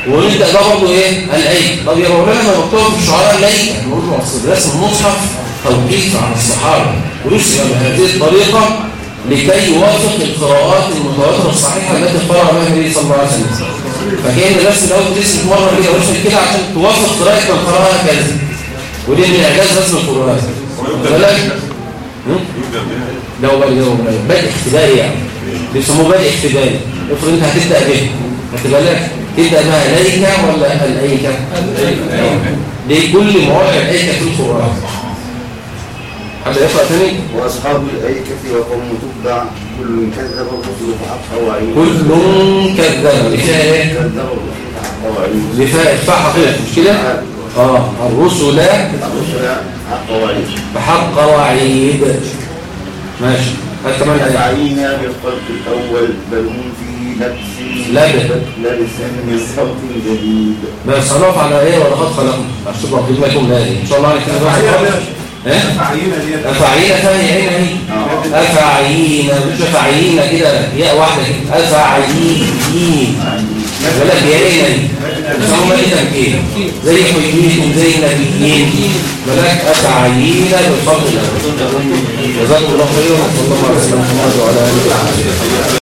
ونبدأ ده برضه إيه؟ الأيكة. طب يا مولانا ما مكتوب في الشعراء ليكه نقول له أصل رسم المصحف توقيف عن الصحابة ورسم بهذه الطريقة لكي يوافق القراءات المتواترة الصحيحة التي قرأ بها النبي صلى الله عليه وسلم. فكأن الرسم الأول ترسم مرة كده ورسم كده عشان توافق قراءة من قرأها كذا ودي من إعجاز رسم القرآن بالك لو بقى لو بدء اختباري يعني. بيسموه بدء اختباري افرض انت هتبدأ به خدت بالك تبدأ بها ليكة ولا الأيكة؟ دي كل مواقع الأيكة في القرآن حد يقرأ تاني؟ وأصحاب الأيكة وقوم تبع كل كذب الرسل فحق وعين كل كذب إيه؟ كذب الرسل فحق وعين بفاء الفاء حقيقة مش كده؟ آه الرسل الرسل حق وعين بحق وعيد ماشي هات كمان آية. أفعينا بالخلق الأول بل هم في لبس لبس. لبس من خلق جديد بس هنقف على إيه ولقد خلقنا عشان ربنا يكون لا إن شاء الله هنتكلم بقى إيه؟ فعينا ديت افعينا فيها عين اهي افعينا مش افعينا كده. ياء واحدة كده. افعيين يقول لك يا عين هم إيه تمكين زي حيين زي نبيين. يقول لك افعينا بالفضل. جزاكم الله خيرا. وصلى الله على محمد وعلى وصحبه.